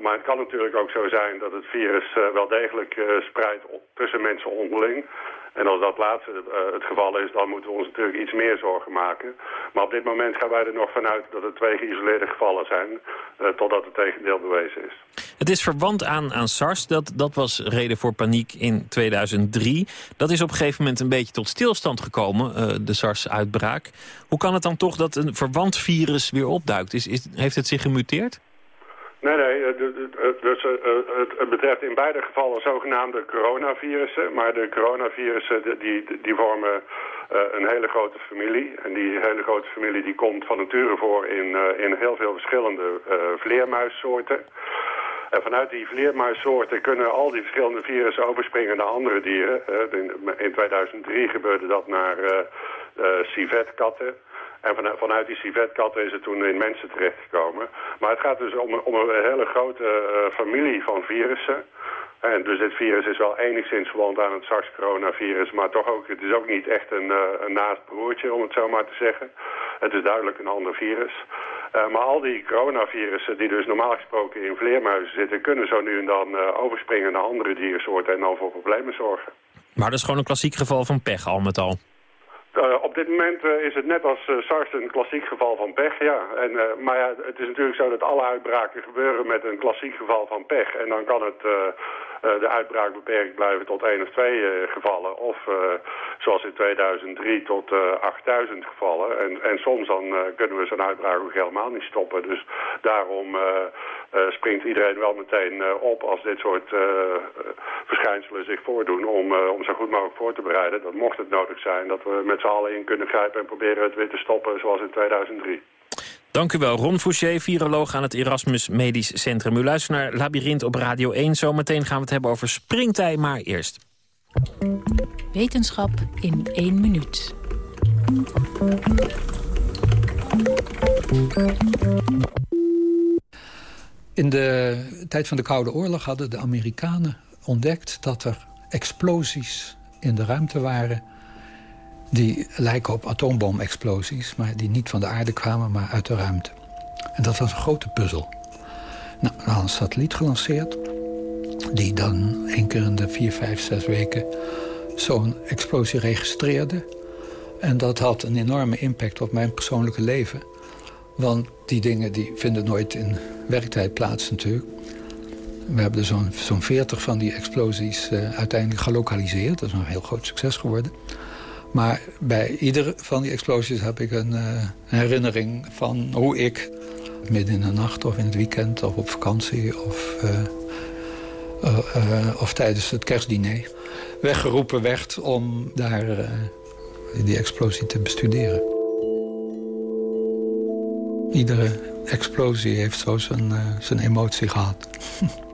Maar het kan natuurlijk ook zo zijn dat het virus wel degelijk spreidt tussen mensen onderling. En als dat laatste uh, het geval is, dan moeten we ons natuurlijk iets meer zorgen maken. Maar op dit moment gaan wij er nog vanuit dat het twee geïsoleerde gevallen zijn, uh, totdat het tegendeel bewezen is. Het is verwant aan, aan SARS, dat, dat was reden voor paniek in 2003. Dat is op een gegeven moment een beetje tot stilstand gekomen, uh, de SARS-uitbraak. Hoe kan het dan toch dat een verwant virus weer opduikt? Is, is, heeft het zich gemuteerd? Nee, nee, eh, dus eh, het betreft in beide gevallen zogenaamde coronavirussen. Maar de coronavirussen die, die vormen eh, een hele grote familie. En die hele grote familie die komt van nature voor in, in heel veel verschillende vleermuissoorten. En vanuit die vleermuissoorten kunnen al die verschillende virussen overspringen naar andere dieren. in 2003 gebeurde dat naar civetkatten. En vanuit, die civetkatten is het toen in mensen terechtgekomen. Maar het gaat dus om, om een hele grote uh, familie van virussen. En dus dit virus is wel enigszins verwant aan het SARS-coronavirus, maar toch ook, het is ook niet echt een, uh, een naast broertje, om het zo maar te zeggen. Het is duidelijk een ander virus. Uh, maar al die coronavirussen die dus normaal gesproken in vleermuizen zitten, kunnen zo nu en dan overspringen naar andere diersoorten en dan voor problemen zorgen. Maar dat is gewoon een klassiek geval van pech al met al. Uh, op dit moment uh, is het net als uh, SARS een klassiek geval van pech, ja. En, maar ja, het is natuurlijk zo dat alle uitbraken gebeuren met een klassiek geval van pech. En dan kan het de uitbraak beperkt blijven tot één of twee gevallen. Of zoals in 2003 tot 8000 gevallen. En, en soms dan kunnen we zo'n uitbraak ook helemaal niet stoppen. Dus daarom springt iedereen wel meteen op als dit soort verschijnselen zich voordoen... Om, om zo goed mogelijk voor te bereiden. Dat mocht het nodig zijn dat we met z'n allen in kunnen grijpen en proberen het weer te stoppen zoals in 2003. Dank u wel. Ron Fouché, viroloog aan het Erasmus Medisch Centrum. U luistert naar Labyrinth op Radio 1. Zometeen gaan we het hebben over springtij, maar eerst. Wetenschap in één minuut. In de tijd van de Koude Oorlog hadden de Amerikanen ontdekt... dat er explosies in de ruimte waren die lijken op atoomboomexplosies... maar die niet van de aarde kwamen, maar uit de ruimte. En dat was een grote puzzel. Nou, we hadden een satelliet gelanceerd... die dan één keer in de vier, vijf, zes weken zo'n explosie registreerde. En dat had een enorme impact op mijn persoonlijke leven. Want die dingen die vinden nooit in werktijd plaats natuurlijk. We hebben er zo'n zo'n 40 van die explosies uh, uiteindelijk gelokaliseerd. Dat is een heel groot succes geworden. Maar bij iedere van die explosies heb ik een uh, herinnering van hoe ik... midden in de nacht of in het weekend of op vakantie of, uh, uh, of tijdens het kerstdiner... weggeroepen werd om daar die explosie te bestuderen. Iedere explosie heeft zo zijn emotie gehad.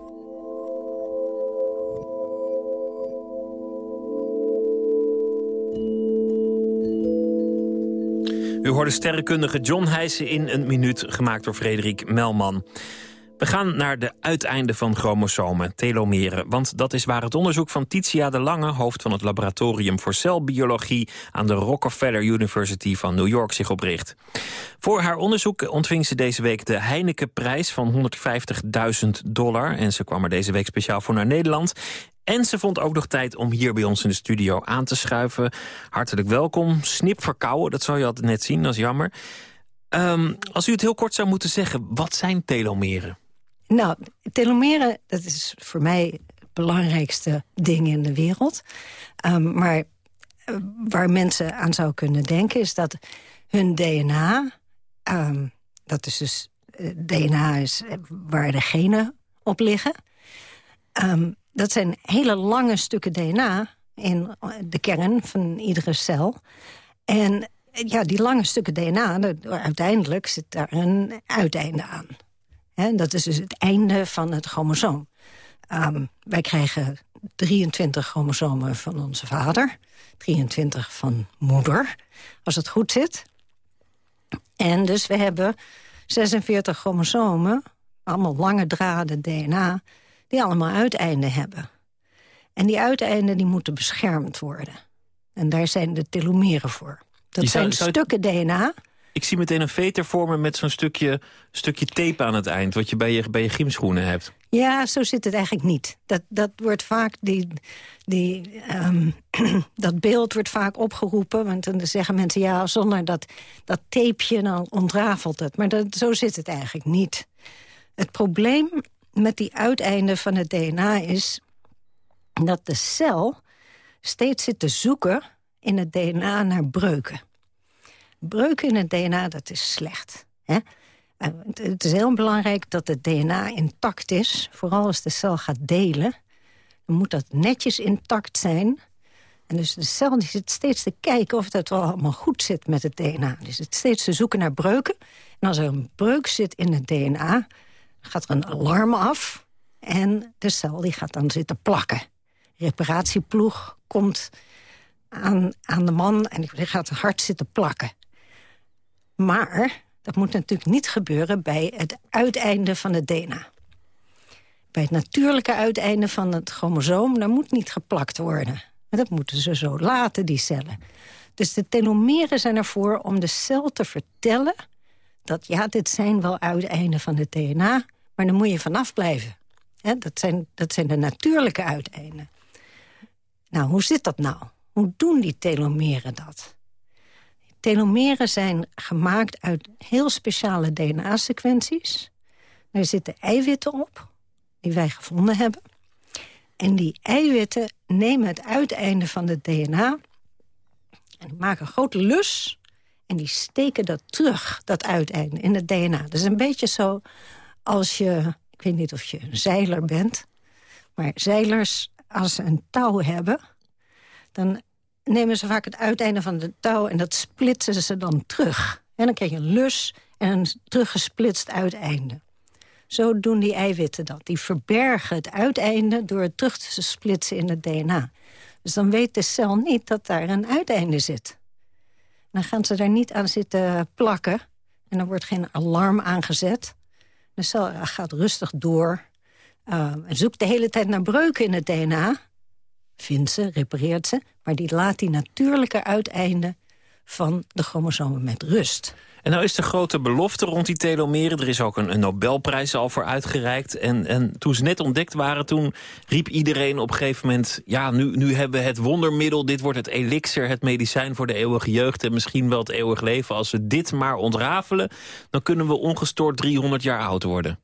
hoorde sterrenkundige John Heijsen in een minuut, gemaakt door Frederik Melman. We gaan naar de uiteinden van chromosomen, telomeren. Want dat is waar het onderzoek van Titia de Lange... hoofd van het Laboratorium voor Celbiologie... aan de Rockefeller University van New York zich op richt. Voor haar onderzoek ontving ze deze week de Heineken-prijs van 150.000 dollar. En ze kwam er deze week speciaal voor naar Nederland. En ze vond ook nog tijd om hier bij ons in de studio aan te schuiven. Hartelijk welkom. Snip verkouden, dat zou je altijd net zien, dat is jammer. Um, als u het heel kort zou moeten zeggen, wat zijn telomeren? Nou, telomeren, dat is voor mij het belangrijkste ding in de wereld. Um, maar uh, waar mensen aan zou kunnen denken is dat hun DNA... Um, dat is dus, uh, DNA is waar de genen op liggen... Um, dat zijn hele lange stukken DNA in de kern van iedere cel. En ja, die lange stukken DNA, uiteindelijk zit daar een uiteinde aan. He, dat is dus het einde van het chromosoom. Ehm, wij krijgen 23 chromosomen van onze vader. 23 van moeder, als het goed zit. En dus we hebben 46 chromosomen, allemaal lange draden DNA... die allemaal uiteinden hebben. En die uiteinden die moeten beschermd worden. En daar zijn de telomeren voor. Dat zijn stukken DNA. Ik zie meteen een veter vormen met zo'n stukje, stukje tape aan het eind... wat je bij je, bij je gymschoenen hebt. Ja, zo zit het eigenlijk niet. Dat, dat wordt vaak, die, die, um, dat beeld wordt vaak opgeroepen. Want dan zeggen mensen, ja, zonder dat, dat tapeje, dan ontrafelt het. Maar dat, zo zit het eigenlijk niet. Het probleem met die uiteinden van het DNA is... dat de cel steeds zit te zoeken in het DNA naar breuken. Breuken in het DNA, dat is slecht. Hè? Het is heel belangrijk dat het DNA intact is. Vooral als de cel gaat delen. Dan moet dat netjes intact zijn. En dus de cel die zit steeds te kijken of dat wel allemaal goed zit met het DNA. Die zit steeds te zoeken naar breuken. En als er een breuk zit in het DNA, gaat er een alarm af. En de cel die gaat dan zitten plakken. Reparatieploeg komt aan, aan de man en die gaat hard zitten plakken. Maar dat moet natuurlijk niet gebeuren bij het uiteinde van het DNA. Bij het natuurlijke uiteinde van het chromosoom... daar moet niet geplakt worden. dat moeten ze zo laten, die cellen. Dus de telomeren zijn ervoor om de cel te vertellen... dat ja, dit zijn wel uiteinden van het DNA... maar daar moet je vanaf blijven. dat, zijn, dat zijn de natuurlijke uiteinden. Nou, hoe zit dat nou? Hoe doen die telomeren dat? Telomeren zijn gemaakt uit heel speciale DNA-sequenties. Daar zitten eiwitten op, die wij gevonden hebben. En die eiwitten nemen het uiteinde van het DNA... en maken een grote lus en die steken dat terug, dat uiteinde, in het DNA. Dat is een beetje zo als je... Ik weet niet of je een zeiler bent... maar zeilers, als ze een touw hebben... dan nemen ze vaak het uiteinde van de touw... en dat splitsen ze dan terug. En dan krijg je een lus en een teruggesplitst uiteinde. Zo doen die eiwitten dat. Die verbergen het uiteinde door het terug te splitsen in het DNA. Dus dan weet de cel niet dat daar een uiteinde zit. Dan gaan ze daar niet aan zitten plakken. En dan wordt geen alarm aangezet. De cel gaat rustig door. Uh, en zoekt de hele tijd naar breuken in het DNA vindt ze, repareert ze... maar die laat die natuurlijke uiteinde van de chromosomen met rust. En nou is de grote belofte rond die telomeren. Er is ook een, een Nobelprijs al voor uitgereikt. En, en toen ze net ontdekt waren, toen riep iedereen op een gegeven moment... ja, nu, nu hebben we het wondermiddel, dit wordt het elixir, het medicijn voor de eeuwige jeugd... en misschien wel het eeuwig leven. Als we dit maar ontrafelen, dan kunnen we ongestoord 300 jaar oud worden.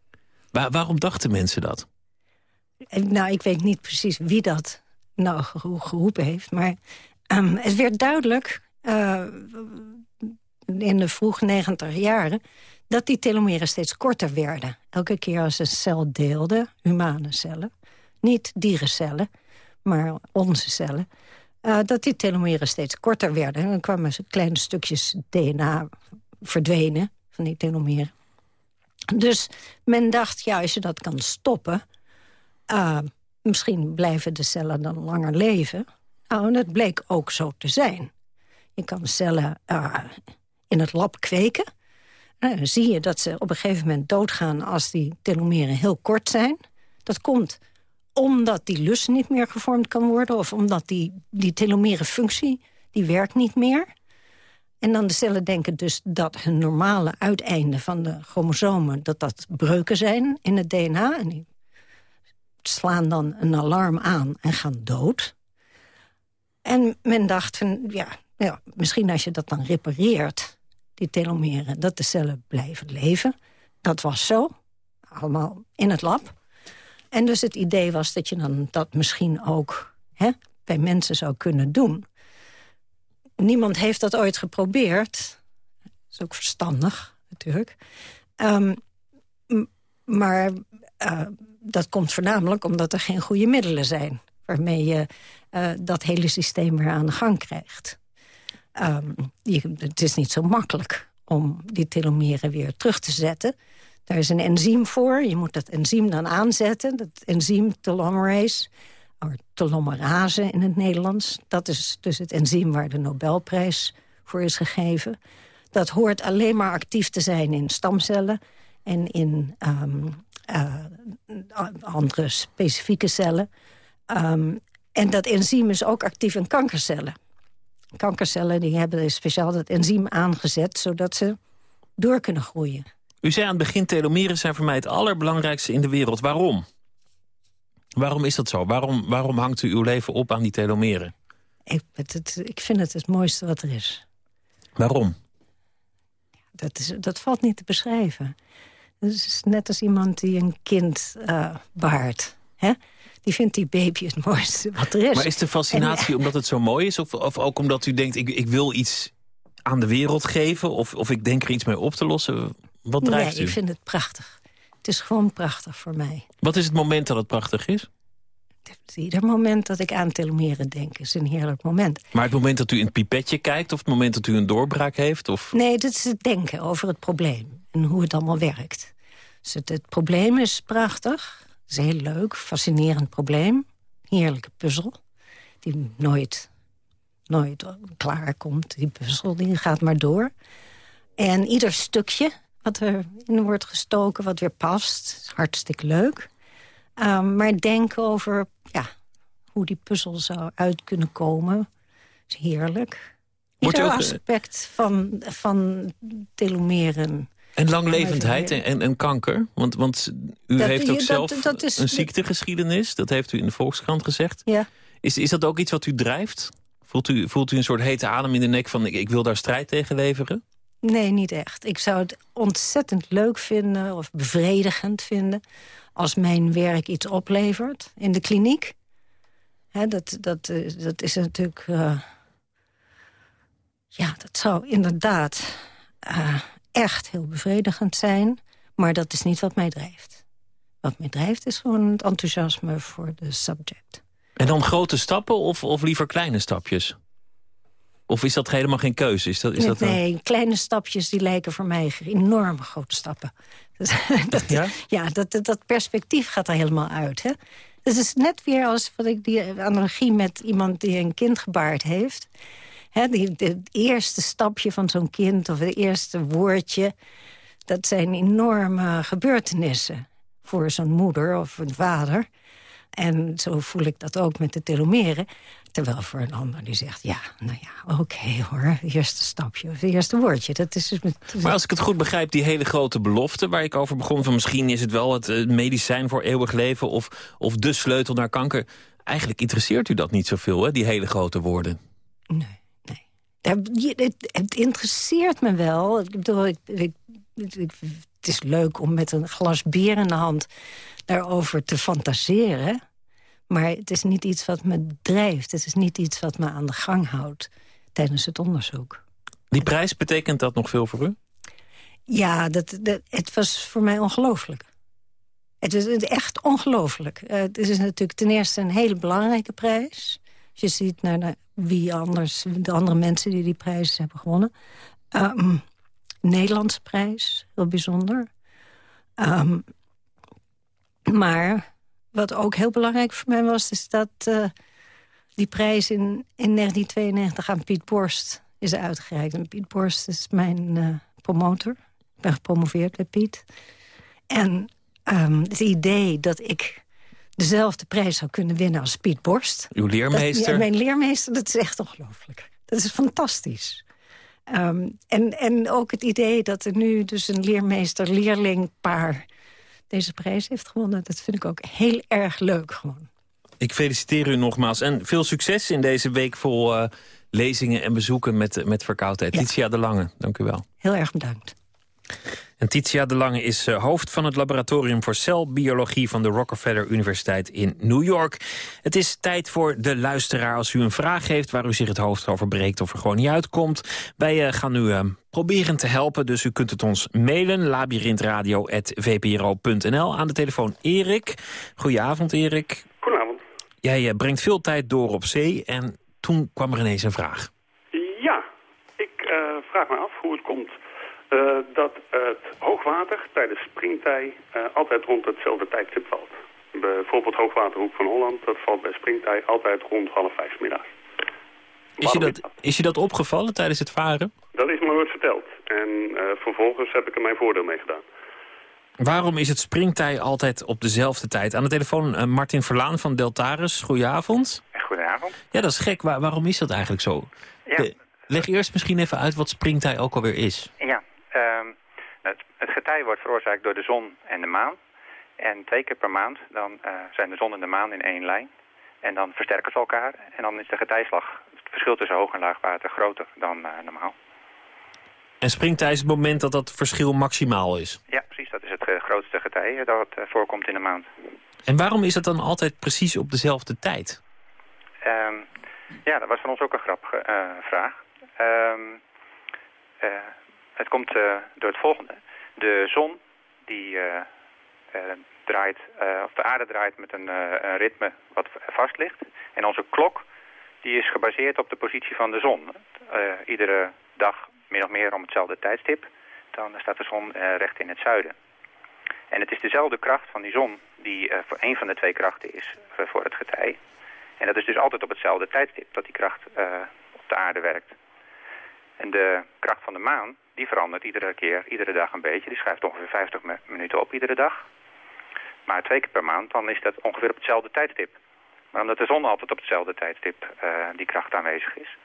waarom dachten mensen dat? Nou, ik weet niet precies wie dat nou geroepen heeft. Maar um, het werd duidelijk uh, in de vroeg negentig jaren... dat die telomeren steeds korter werden. Elke keer als een cel deelde, humane cellen... niet dierencellen, maar onze cellen... Uh, dat die telomeren steeds korter werden. En dan kwamen kleine stukjes DNA verdwenen van die telomeren. Dus men dacht, ja, als je dat kan stoppen... Uh, misschien blijven de cellen dan langer leven. Nou, en dat bleek ook zo te zijn. Je kan cellen uh, in het lab kweken. Nou, dan zie je dat ze op een gegeven moment doodgaan... als die telomeren heel kort zijn. Dat komt omdat die lus niet meer gevormd kan worden... of omdat die, die telomere functie, die werkt niet meer. En dan de cellen denken dus dat hun normale uiteinde van de chromosomen... dat dat breuken zijn in het DNA. En die slaan dan een alarm aan en gaan dood. En men dacht ja, ja, misschien als je dat dan repareert, die telomeren, dat de cellen blijven leven. Dat was zo, allemaal in het lab. En dus het idee was dat je dan dat misschien ook hè, bij mensen zou kunnen doen. Niemand heeft dat ooit geprobeerd. Dat is ook verstandig, natuurlijk. Um, maar uh, dat komt voornamelijk omdat er geen goede middelen zijn. waarmee je uh, dat hele systeem weer aan de gang krijgt. Um, je, het is niet zo makkelijk om die telomeren weer terug te zetten. Daar is een enzym voor. Je moet dat enzym dan aanzetten. Dat enzym telomerase, of telomerase in het Nederlands. Dat is dus het enzym waar de Nobelprijs voor is gegeven. Dat hoort alleen maar actief te zijn in stamcellen en in uh, andere specifieke cellen. Um, en dat enzym is ook actief in kankercellen. Kankercellen die hebben speciaal dat enzym aangezet... zodat ze door kunnen groeien. U zei aan het begin, telomeren zijn voor mij het allerbelangrijkste in de wereld. Waarom? Waarom is dat zo? Waarom, waarom hangt u uw leven op aan die telomeren? Ik, het, ik vind het het mooiste wat er is. Waarom? Dat, is, dat valt niet te beschrijven. Het is net als iemand die een kind uh, baart. Hè? Die vindt die baby het mooiste wat er is. Maar is de fascinatie omdat het zo mooi is? Of, of ook omdat u denkt, ik, ik wil iets aan de wereld geven? Of, of ik denk er iets mee op te lossen? Wat drijft nee, u? ik vind het prachtig. Het is gewoon prachtig voor mij. Wat is het moment dat het prachtig is? Ieder moment dat ik aan telomeren denk is een heerlijk moment. Maar het moment dat u in het pipetje kijkt... of het moment dat u een doorbraak heeft? Of... Nee, dat is het denken over het probleem. En hoe het allemaal werkt. Dus het, het probleem is prachtig. Het is heel leuk, fascinerend probleem. Heerlijke puzzel. Die nooit, nooit klaar komt. Die puzzel die gaat maar door. En ieder stukje wat erin wordt gestoken, wat weer past, is hartstikke leuk. Um, maar denken over ja, hoe die puzzel zou uit kunnen komen, is heerlijk. Ieder ook, aspect van, van telomeren. En langlevendheid en, en, kanker? Want, want u dat, heeft ook zelf dat is, een ziektegeschiedenis. Dat heeft u in de Volkskrant gezegd. Ja. Is, is dat ook iets wat u drijft? Voelt u, voelt u een soort hete adem in de nek van ik, ik wil daar strijd tegen leveren? Nee, niet echt. Ik zou het ontzettend leuk vinden of bevredigend vinden... als mijn werk iets oplevert in de kliniek. dat, dat, eh, dat is natuurlijk... Uh, ja, dat zou inderdaad uh, echt heel bevredigend zijn. Maar dat is niet wat mij drijft. Wat mij drijft is gewoon het enthousiasme voor de subject. En dan grote stappen of, of liever kleine stapjes? Of is dat helemaal geen keuze? Is dat, is dat nee, kleine stapjes die lijken voor mij enorme grote stappen. dat, ja? ja, dat, dat perspectief gaat er helemaal uit. Hè? Het is net weer als wat ik die analogie met iemand die een kind gebaard heeft. Het eerste stapje van zo'n kind of het eerste woordje... dat zijn enorme gebeurtenissen voor zo'n moeder of een vader. En zo voel ik dat ook met de telomeren. Terwijl voor een ander die zegt, ja, nou ja, oké hoor, het eerste stapje, het eerste woordje. Dat is dus met, maar als ik het goed begrijp, die hele grote belofte waar ik over begon... van misschien is het wel het eh, medicijn voor eeuwig leven of, of de sleutel naar kanker... eigenlijk interesseert u dat niet zoveel, hè, die hele grote woorden. Nee. Het, interesseert me wel. Ik bedoel, ik, ik, het is leuk om met een glas bier in de hand daarover te fantaseren... Maar het is niet iets wat me drijft. Het is niet iets wat me aan de gang houdt tijdens het onderzoek. Die prijs, betekent dat nog veel voor u? Ja, dat, dat het was voor mij ongelooflijk. Het is echt ongelooflijk. Uh, het is natuurlijk ten eerste een hele belangrijke prijs. Je ziet naar wie anders, de andere mensen die die prijs hebben gewonnen. Um, Nederlandse prijs, heel bijzonder. Um, maar wat ook heel belangrijk voor mij was... is dat uh, die prijs in, in 1992 aan Piet Borst is uitgereikt. En Piet Borst is mijn uh, promotor. Ik ben gepromoveerd bij Piet. En um, het idee dat ik dezelfde prijs zou kunnen winnen als Piet Borst... Uw leermeester? Dat, mijn leermeester, dat is echt ongelooflijk. Dat is fantastisch. Um, en, en ook het idee dat er nu dus een leermeester-leerling-paar deze prijs heeft gewonnen. Dat vind ik ook heel erg leuk gewoon. Ik feliciteer u nogmaals en veel succes in deze week vol uh, lezingen en bezoeken met, met verkoudheid. Ja. Titia de Lange, dank u wel. Heel erg bedankt. En Titia de Lange is uh, hoofd van het laboratorium voor celbiologie van de Rockefeller Universiteit in New York. Het is tijd voor de luisteraar. Als u een vraag heeft waar u zich het hoofd over breekt of er gewoon niet uitkomt. Wij uh, gaan nu uh, proberen te helpen, dus u kunt het ons mailen. labyrinthradio.vpro.nl Aan de telefoon Erik. Goedenavond Erik. Goedenavond. Jij eh, brengt veel tijd door op zee en toen kwam er ineens een vraag. Ja, ik eh, vraag me af hoe het komt eh, dat het hoogwater tijdens springtij uh, altijd rond hetzelfde tijdstip valt. Bijvoorbeeld hoogwaterhoek van Holland, dat valt bij springtij altijd rond half vijf middags. Is je, dat, is je dat opgevallen tijdens het varen? Dat is me nooit verteld. En uh, vervolgens heb ik er mijn voordeel mee gedaan. Waarom is het springtij altijd op dezelfde tijd? Aan de telefoon uh, Martin Verlaan van Deltaris. Goedenavond. Goedenavond. Ja, dat is gek. Waar, waarom is dat eigenlijk zo? Ja. De, leg eerst misschien even uit wat springtij ook alweer is. Ja, het, getij wordt veroorzaakt door de zon en de maan. En twee keer per maand dan uh, zijn de zon en de maan in één lijn. En dan versterken ze elkaar. En dan is de getijslag, het verschil tussen hoog en laag water, groter dan uh, normaal. En springtij is het moment dat dat verschil maximaal is? Ja, precies. Dat is het uh, grootste getij dat voorkomt in de maand. En waarom is het dan altijd precies op dezelfde tijd? Um, ja, dat was van ons ook een grappige vraag. Um, het komt door het volgende. De zon die draait, of de aarde draait met een, een ritme wat vast ligt. En onze klok die is gebaseerd op de positie van de zon. iedere dag min of meer om hetzelfde tijdstip, dan staat de zon recht in het zuiden. En het is dezelfde kracht van die zon die voor een van de twee krachten is voor het getij. En dat is dus altijd op hetzelfde tijdstip dat die kracht op de aarde werkt. En de kracht van de maan, die verandert iedere keer, iedere dag een beetje. Die schuift ongeveer 50 minuten op iedere dag. Maar twee keer per maand, dan is dat ongeveer op hetzelfde tijdstip. Maar omdat de zon altijd op hetzelfde tijdstip die kracht aanwezig is,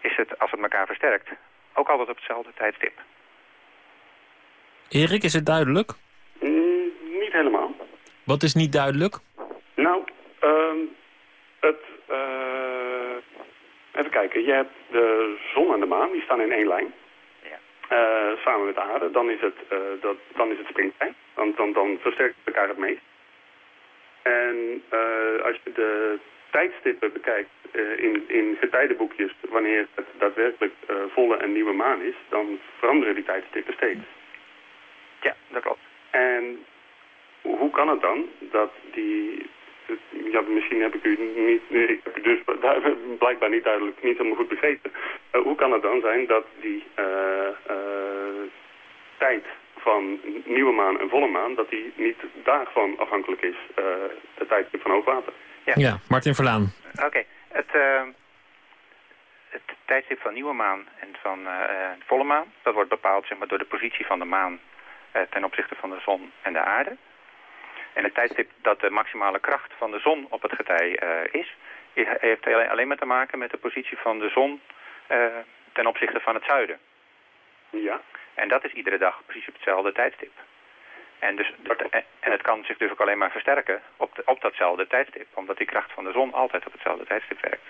is het, als het elkaar versterkt, ook altijd op hetzelfde tijdstip. Erik, is het duidelijk? Mm, niet helemaal. Wat is niet duidelijk? Nou, uh, het... Uh, even kijken. Je hebt de zon en de maan, die staan in één lijn. Ja. Uh, samen met de aarde. Dan is het, dat, dan is het springtij. Dan, dan, dan versterkt het elkaar het meest. En als je de tijdstippen bekijkt uh, in, in getijdenboekjes, wanneer het daadwerkelijk uh, volle en nieuwe maan is, dan veranderen die tijdstippen steeds. Ja, dat klopt. En hoe kan het dan dat die... Ja, misschien heb ik u niet... Ik heb u dus blijkbaar niet duidelijk, niet helemaal goed begrepen. Uh, hoe kan het dan zijn dat die tijd van nieuwe maan en volle maan, dat die niet daarvan afhankelijk is, de tijdstip van hoogwater? Ja, ja Martin Verlaan. Oké, okay. het, uh, het tijdstip van nieuwe maan en van uh, volle maan, dat wordt bepaald zeg maar, door de positie van de maan uh, ten opzichte van de zon en de aarde. En het tijdstip dat de maximale kracht van de zon op het getij is, heeft alleen maar te maken met de positie van de zon ten opzichte van het zuiden. Ja. En dat is iedere dag precies op hetzelfde tijdstip. En, dus, en het kan zich dus ook alleen maar versterken op, de, op datzelfde tijdstip. Omdat die kracht van de zon altijd op hetzelfde tijdstip werkt.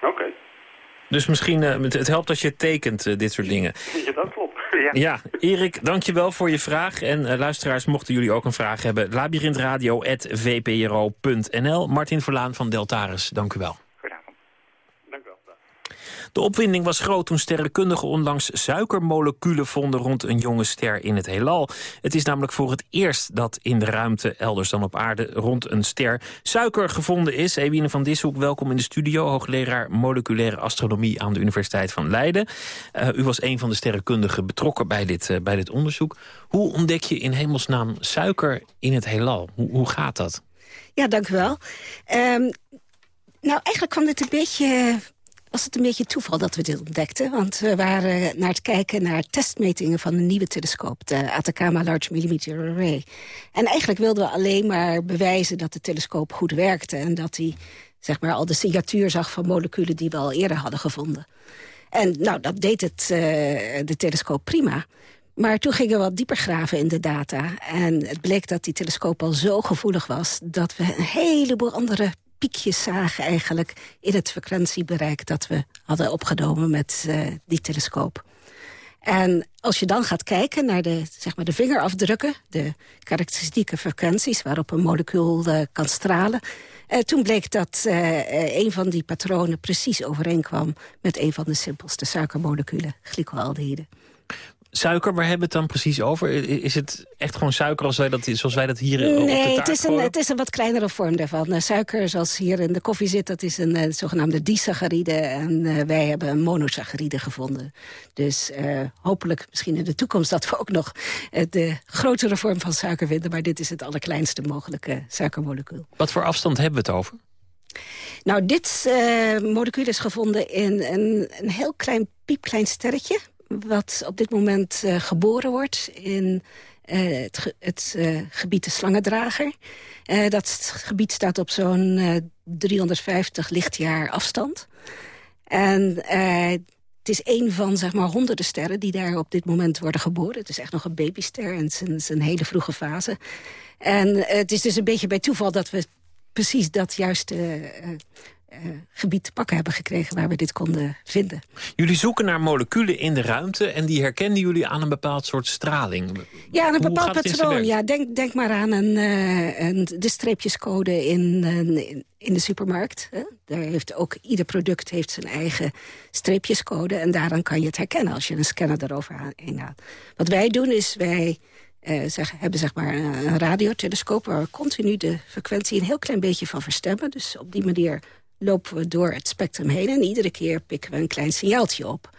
Oké. Okay. Dus misschien, uh, het helpt als je tekent, uh, dit soort dingen. Ja, dat klopt. Ja, ja Erik, dankjewel voor je vraag. En uh, luisteraars, mochten jullie ook een vraag hebben... labyrinthradio.vpro.nl. Martin Verlaan van Deltaris, dank u wel. De opwinding was groot toen sterrenkundigen onlangs suikermoleculen vonden rond een jonge ster in het heelal. Het is namelijk voor het eerst dat in de ruimte, elders dan op aarde, rond een ster suiker gevonden is. Ewine van Dishoek, welkom in de studio, hoogleraar moleculaire astronomie aan de Universiteit van Leiden. Uh, u was een van de sterrenkundigen betrokken bij dit, uh, bij dit onderzoek. Hoe ontdek je in hemelsnaam suiker in het heelal? Hoe, hoe gaat dat? Ja, dank u wel. Um, nou, eigenlijk kwam dit een beetje was het een beetje toeval dat we dit ontdekten. Want we waren naar het kijken naar testmetingen van een nieuwe telescoop. De Atacama Large Millimeter Array. En eigenlijk wilden we alleen maar bewijzen dat de telescoop goed werkte. En dat hij zeg maar, al de signatuur zag van moleculen die we al eerder hadden gevonden. En nou, dat deed het, uh, de telescoop prima. Maar toen gingen we wat dieper graven in de data. En het bleek dat die telescoop al zo gevoelig was... dat we een heleboel andere piekjes zagen eigenlijk in het frequentiebereik dat we hadden opgenomen met uh, die telescoop. En als je dan gaat kijken naar de, zeg maar de vingerafdrukken... de karakteristieke frequenties waarop een molecuul uh, kan stralen... Uh, toen bleek dat een van die patronen precies overeenkwam... met een van de simpelste suikermoleculen, glycoaldehyde. Suiker, waar hebben we het dan precies over? Is het echt gewoon suiker als wij dat, zoals wij dat hier nee, op de taart het is, een, het is een wat kleinere vorm daarvan. Uh, suiker, zoals hier in de koffie zit, dat is een uh, zogenaamde disaccharide. En uh, wij hebben een monosaccharide gevonden. Dus hopelijk misschien in de toekomst dat we ook nog de grotere vorm van suiker vinden. Maar dit is het allerkleinste mogelijke suikermolecuul. Wat voor afstand hebben we het over? Nou, dit molecuul is gevonden in een, een heel klein piepklein sterretje wat op dit moment uh, geboren wordt in uh, het, het uh, gebied de Slangendrager. dat gebied staat op zo'n 350 lichtjaar afstand. En het is een van zeg maar, honderden sterren die daar op dit moment worden geboren. Het is echt nog een babyster en het is een, hele vroege fase. En het is dus een beetje bij toeval dat we precies dat juiste gebied te pakken hebben gekregen waar we dit konden vinden. Jullie zoeken naar moleculen in de ruimte en die herkennen jullie aan een bepaald soort straling. Ja, aan een bepaald patroon. Ja, denk, denk maar aan een, uh, een, de streepjescode in, in, in de supermarkt. Hè? Daar heeft ook ieder product heeft zijn eigen streepjescode en daaraan kan je het herkennen als je een scanner erover heen gaat. Wat wij doen is wij uh, zeg, hebben zeg maar een radiotelescoop... waar we continu de frequentie een heel klein beetje van verstemmen. Dus op die manier lopen we door het spectrum heen... en iedere keer pikken we een klein signaaltje op.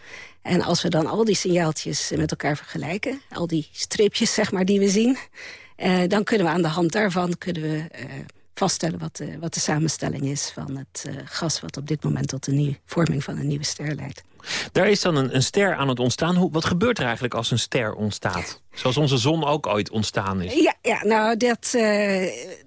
En als we dan al die signaaltjes met elkaar vergelijken... al die streepjes zeg maar, die we zien... Uh, dan kunnen we aan de hand daarvan kunnen we, uh, vaststellen wat de, wat de samenstelling is... van het uh, gas wat op dit moment tot de nieuwe vorming van een nieuwe ster leidt. Daar is dan een, een ster aan het ontstaan. Hoe, wat gebeurt er eigenlijk als een ster ontstaat? Zoals onze zon ook ooit ontstaan is. Ja, ja nou, dat,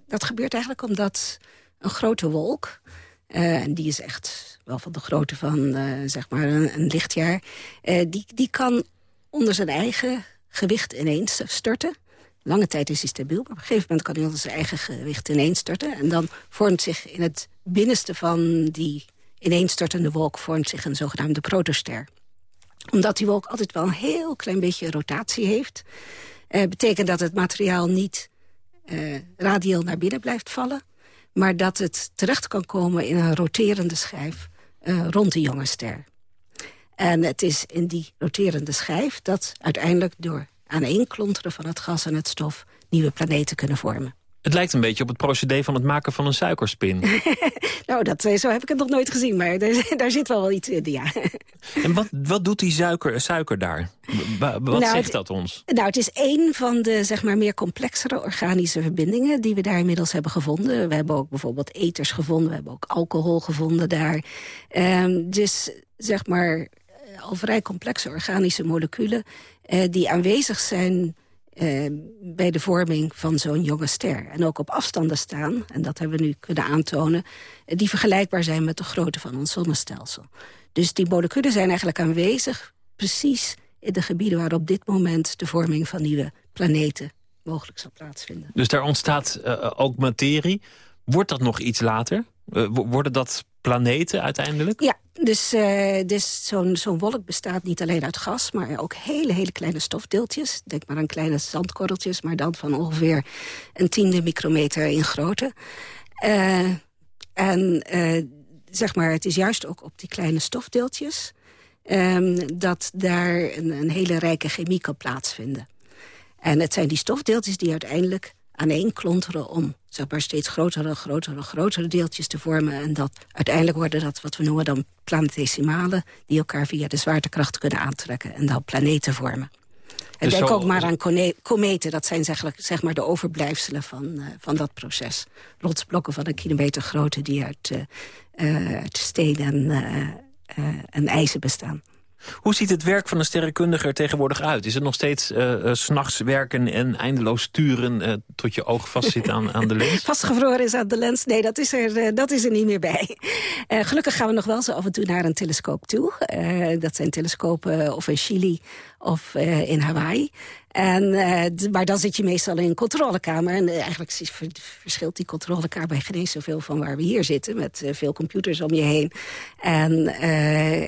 dat gebeurt eigenlijk omdat een grote wolk uh, en die is echt wel van de grootte van uh, zeg maar een, lichtjaar. Uh, die, die kan onder zijn eigen gewicht ineens storten. Lange tijd is hij stabiel, maar op een gegeven moment kan hij onder zijn eigen gewicht ineens storten. En dan vormt zich in het binnenste van die ineenstortende wolk vormt zich een zogenaamde protoster. Omdat die wolk altijd wel een heel klein beetje rotatie heeft... betekent dat het materiaal niet radieel naar binnen blijft vallen maar dat het terecht kan komen in een roterende schijf uh, rond de jonge ster. En het is in die roterende schijf dat uiteindelijk door aaneenklonteren van het gas en het stof nieuwe planeten kunnen vormen. Het lijkt een beetje op het procedé van het maken van een suikerspin. nou, dat, eh, zo heb ik het nog nooit gezien, maar daar, daar zit wel wel iets in, ja. en wat, wat doet die suiker, suiker daar? Wat nou, zegt dat ons? Nou, het is een van de zeg maar, meer complexere organische verbindingen... die we daar inmiddels hebben gevonden. We hebben ook bijvoorbeeld eters gevonden, we hebben ook alcohol gevonden daar. Um, dus zeg maar eh, al vrij complexe organische moleculen... Uh, die aanwezig zijn eh, bij de vorming van zo'n jonge ster. En ook op afstanden staan, en dat hebben we nu kunnen aantonen... Eh, die vergelijkbaar zijn met de grootte van ons zonnestelsel. Dus die moleculen zijn eigenlijk aanwezig... precies in de gebieden waar op dit moment de vorming van nieuwe planeten mogelijk zal plaatsvinden. Dus daar ontstaat uh, ook materie. Wordt dat nog iets later? Uh, worden dat planeten uiteindelijk? Ja, dus, uh, dus zo'n zo'n wolk bestaat niet alleen uit gas... maar ook hele, hele kleine stofdeeltjes. Denk maar aan kleine zandkorreltjes... maar dan van ongeveer een tiende micrometer in grootte. Uh, en uh, zeg maar, het is juist ook op die kleine stofdeeltjes... Um, dat daar een, een hele rijke chemie kan plaatsvinden. En het zijn die stofdeeltjes die uiteindelijk aaneenklonteren om zeg maar, steeds grotere, grotere, grotere deeltjes te vormen. En dat uiteindelijk worden dat wat we noemen dan planetesimalen... die elkaar via de zwaartekracht kunnen aantrekken en dan planeten vormen. En dus denk ook maar aan kometen. Dat zijn zeg, zeg maar de overblijfselen van, uh, van dat proces. Rotsblokken van een kilometer grootte die uit, uh, uit steen en, en ijzer bestaan. Hoe ziet het werk van een sterrenkundige er tegenwoordig uit? Is het nog steeds uh, uh, s'nachts werken en eindeloos sturen... Uh, tot je oog vastzit aan, aan de lens? Vastgevroren is aan de lens? Nee, dat is er, dat is er niet meer bij. gelukkig gaan we nog wel zo af en toe naar een telescoop toe. dat zijn telescopen of in Chili of in Hawaii. En, uh, maar dan zit je meestal in een controlekamer. En uh, eigenlijk verschilt die controlekamer geen zoveel van waar we hier zitten. Met veel computers om je heen. En,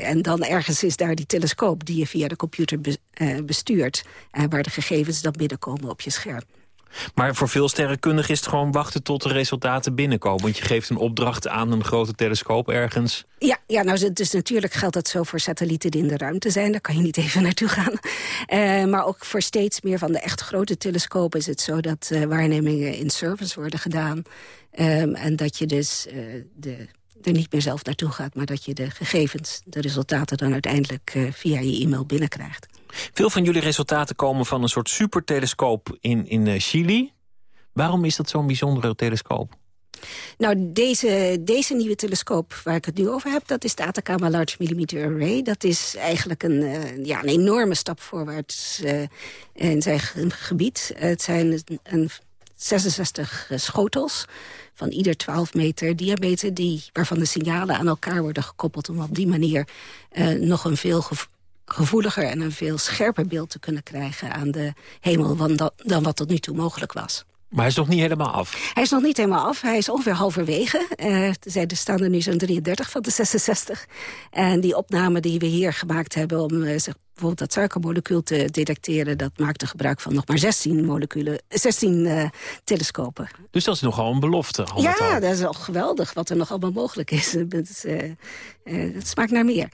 en dan ergens is daar die telescoop die je via de computer be bestuurt. waar de gegevens dan binnenkomen op je scherm. Maar voor veel sterrenkundigen is het gewoon wachten tot de resultaten binnenkomen. Want je geeft een opdracht aan een grote telescoop ergens. Ja, ja nou, dus natuurlijk geldt dat zo voor satellieten die in de ruimte zijn. Daar kan je niet even naartoe gaan. Uh, maar ook voor steeds meer van de echt grote telescopen is het zo... dat uh, waarnemingen in service worden gedaan. Um, en dat je dus uh, de, er niet meer zelf naartoe gaat... maar dat je de gegevens, de resultaten dan uiteindelijk via je e-mail binnenkrijgt. Veel van jullie resultaten komen van een soort supertelescoop in, in Chili. Waarom is dat zo'n bijzondere telescoop? Nou, deze, deze nieuwe telescoop waar ik het nu over heb... dat is de Atacama Large Millimeter Array. Dat is eigenlijk een, uh, ja, een enorme stap voorwaarts uh, in zijn gebied. het zijn een 66 schotels van ieder 12 meter diameter... Die, waarvan de signalen aan elkaar worden gekoppeld... om op die manier nog een veel gevoeliger en een veel scherper beeld te kunnen krijgen aan de hemel... dan, dan wat tot nu toe mogelijk was. Maar hij is nog niet helemaal af? Hij is nog niet helemaal af. Hij is ongeveer halverwege. Uh, er staan er nu zo'n 33 van de 66. En die opname die we hier gemaakt hebben... om uh, bijvoorbeeld dat suikermolecuul te detecteren... dat maakte gebruik van nog maar 16, moleculen, 16 uh, telescopen. Dus dat is nogal een belofte? Ja, dat is al geweldig wat er nog allemaal mogelijk is. Het, het smaakt naar meer.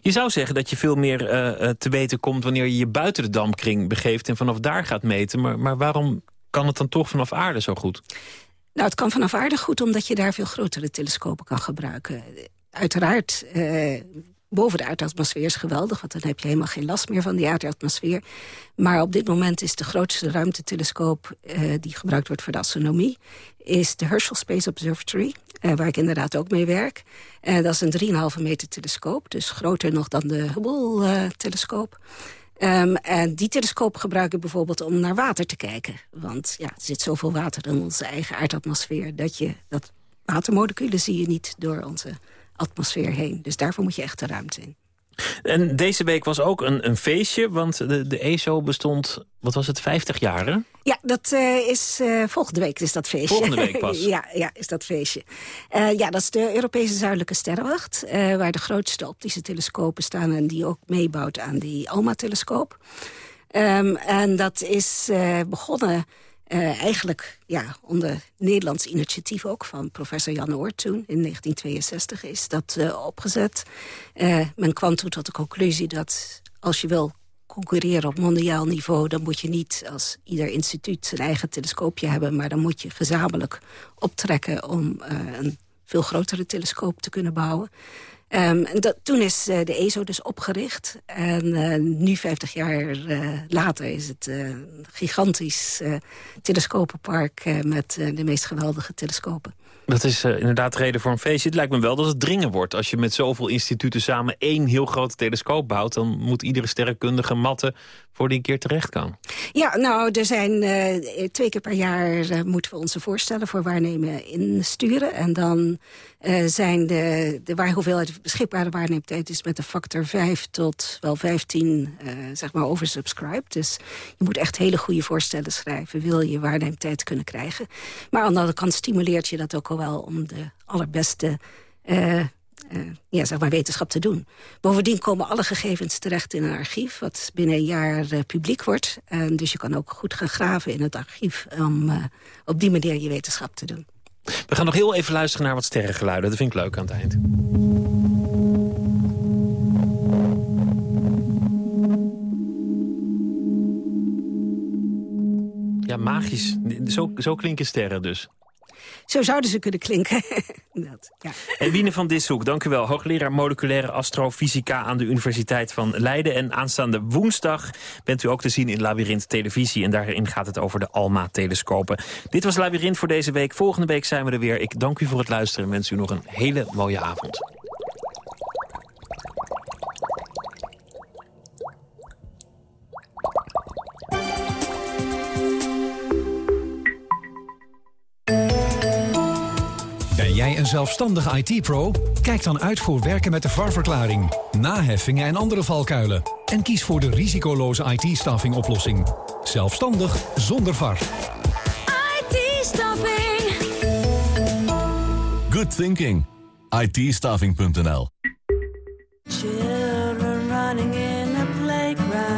Je zou zeggen dat je veel meer uh, te weten komt... wanneer je je buiten de dampkring begeeft en vanaf daar gaat meten. Maar, maar waarom kan het dan toch vanaf aarde zo goed? Nou, het kan vanaf aarde goed omdat je daar veel grotere telescopen kan gebruiken. Uiteraard, eh, boven de aardatmosfeer is geweldig... want dan heb je helemaal geen last meer van die aardatmosfeer. Maar op dit moment is de grootste ruimtetelescoop... Uh, die gebruikt wordt voor de astronomie... is de Herschel Space Observatory, uh, waar ik inderdaad ook mee werk. Uh, dat is een 3,5 meter telescoop, dus groter nog dan de Hubble-telescoop. En die telescoop gebruik ik bijvoorbeeld om naar water te kijken. Want ja, er zit zoveel water in onze eigen aardatmosfeer... dat je dat watermoleculen zie je niet door onze atmosfeer heen. Dus daarvoor moet je echt de ruimte in. En deze week was ook een, een feestje, want de, de ESO bestond, wat was het, 50 jaar, hè? Ja, dat uh, is uh, volgende week is dat feestje. Volgende week pas? ja, ja, is dat feestje. Uh, ja, dat is de Europese Zuidelijke Sterrenwacht... waar de grootste optische telescopen staan... en die ook meebouwt aan die ALMA-telescoop. Um, en dat is begonnen uh, eigenlijk ja, onder Nederlands initiatief ook van professor Jan Oort toen. In 1962 is dat uh, opgezet. Uh, men kwam toen tot de conclusie dat als je wil concurreren op mondiaal niveau... dan moet je niet als ieder instituut zijn eigen telescoopje hebben... maar dan moet je gezamenlijk optrekken om een veel grotere telescoop te kunnen bouwen. Um, dat, toen is uh, de ESO dus opgericht. En uh, nu, 50 jaar uh, later, is het een gigantisch telescopenpark... met de meest geweldige telescopen. Dat is inderdaad reden voor een feestje. Het lijkt me wel dat het dringen wordt. Als je met zoveel instituten samen één heel grote telescoop bouwt... dan moet iedere sterrenkundige matten voor die een keer terecht kan. Ja, nou, er zijn uh, twee keer per jaar uh, moeten we onze voorstellen voor waarnemen insturen. En dan zijn de, de waar hoeveelheid beschikbare waarneemtijd is met een factor 5 tot wel 15 zeg maar oversubscribed. Dus je moet echt hele goede voorstellen schrijven. Wil je waarneemtijd kunnen krijgen. Maar aan de andere kant stimuleert je dat ook al wel om de allerbeste uh, ja, zeg maar wetenschap te doen. Bovendien komen alle gegevens terecht in een archief... wat binnen een jaar uh, publiek wordt. dus je kan ook goed gaan graven in het archief... om op die manier je wetenschap te doen. We gaan nog heel even luisteren naar wat sterrengeluiden. Dat vind ik leuk aan het eind. Ja, magisch. Zo, zo klinken sterren dus. Zo zouden ze kunnen klinken. dat, ja. En van Dishoek, dank u wel. Hoogleraar moleculaire astrofysica aan de Universiteit van Leiden. En aanstaande woensdag bent u ook te zien in Labyrinth Televisie. En daarin gaat het over de ALMA-telescopen. Dit was Labyrinth voor deze week. Volgende week zijn we er weer. Ik dank u voor het luisteren en wens u nog een hele mooie avond. Zelfstandige IT-pro? Kijk dan uit voor werken met de VAR-verklaring, naheffingen en andere valkuilen. En kies voor de risicoloze IT-staffing oplossing. Zelfstandig zonder VAR. IT-staffing. Good thinking. it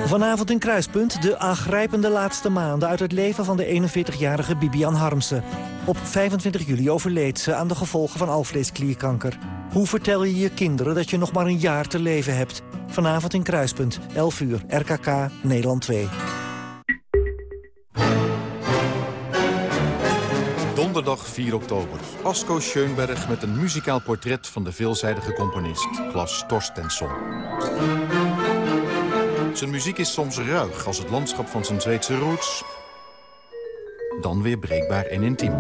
Vanavond in Kruispunt de aangrijpende laatste maanden... uit het leven van de 41-jarige Bibian Harmsen. Op 25 juli overleed ze aan de gevolgen van alvleesklierkanker. Hoe vertel je je kinderen dat je nog maar een jaar te leven hebt? Vanavond in Kruispunt, 11 uur, RKK, Nederland 2. Donderdag 4 oktober. Asko Schoenberg met een muzikaal portret van de veelzijdige componist Klas Torstensson. Zijn muziek is soms ruig als het landschap van zijn Zweedse roots. Dan weer breekbaar en intiem.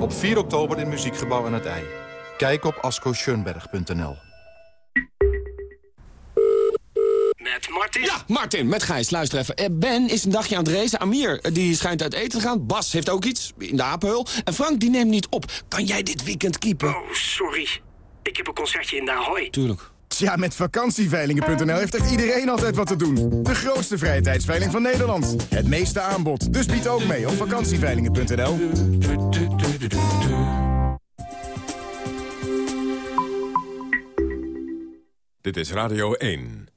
Op 4 oktober in Muziekgebouw aan het IJ. Kijk op ascoscheunberg.nl. Met Martin? Ja, Martin, met Gijs. Luister even. Eh, Ben is een dagje aan het racen. Amir, eh, die schijnt uit eten te gaan. Bas heeft ook iets, in de apenhul. En Frank, die neemt niet op. Kan jij dit weekend keepen? Oh, sorry. Ik heb een concertje in Ahoy. Tuurlijk. Ja, met vakantieveilingen.nl heeft echt iedereen altijd wat te doen. De grootste vrije tijdsveiling van Nederland. Het meeste aanbod. Dus bied ook mee op vakantieveilingen.nl. Dit is Radio 1.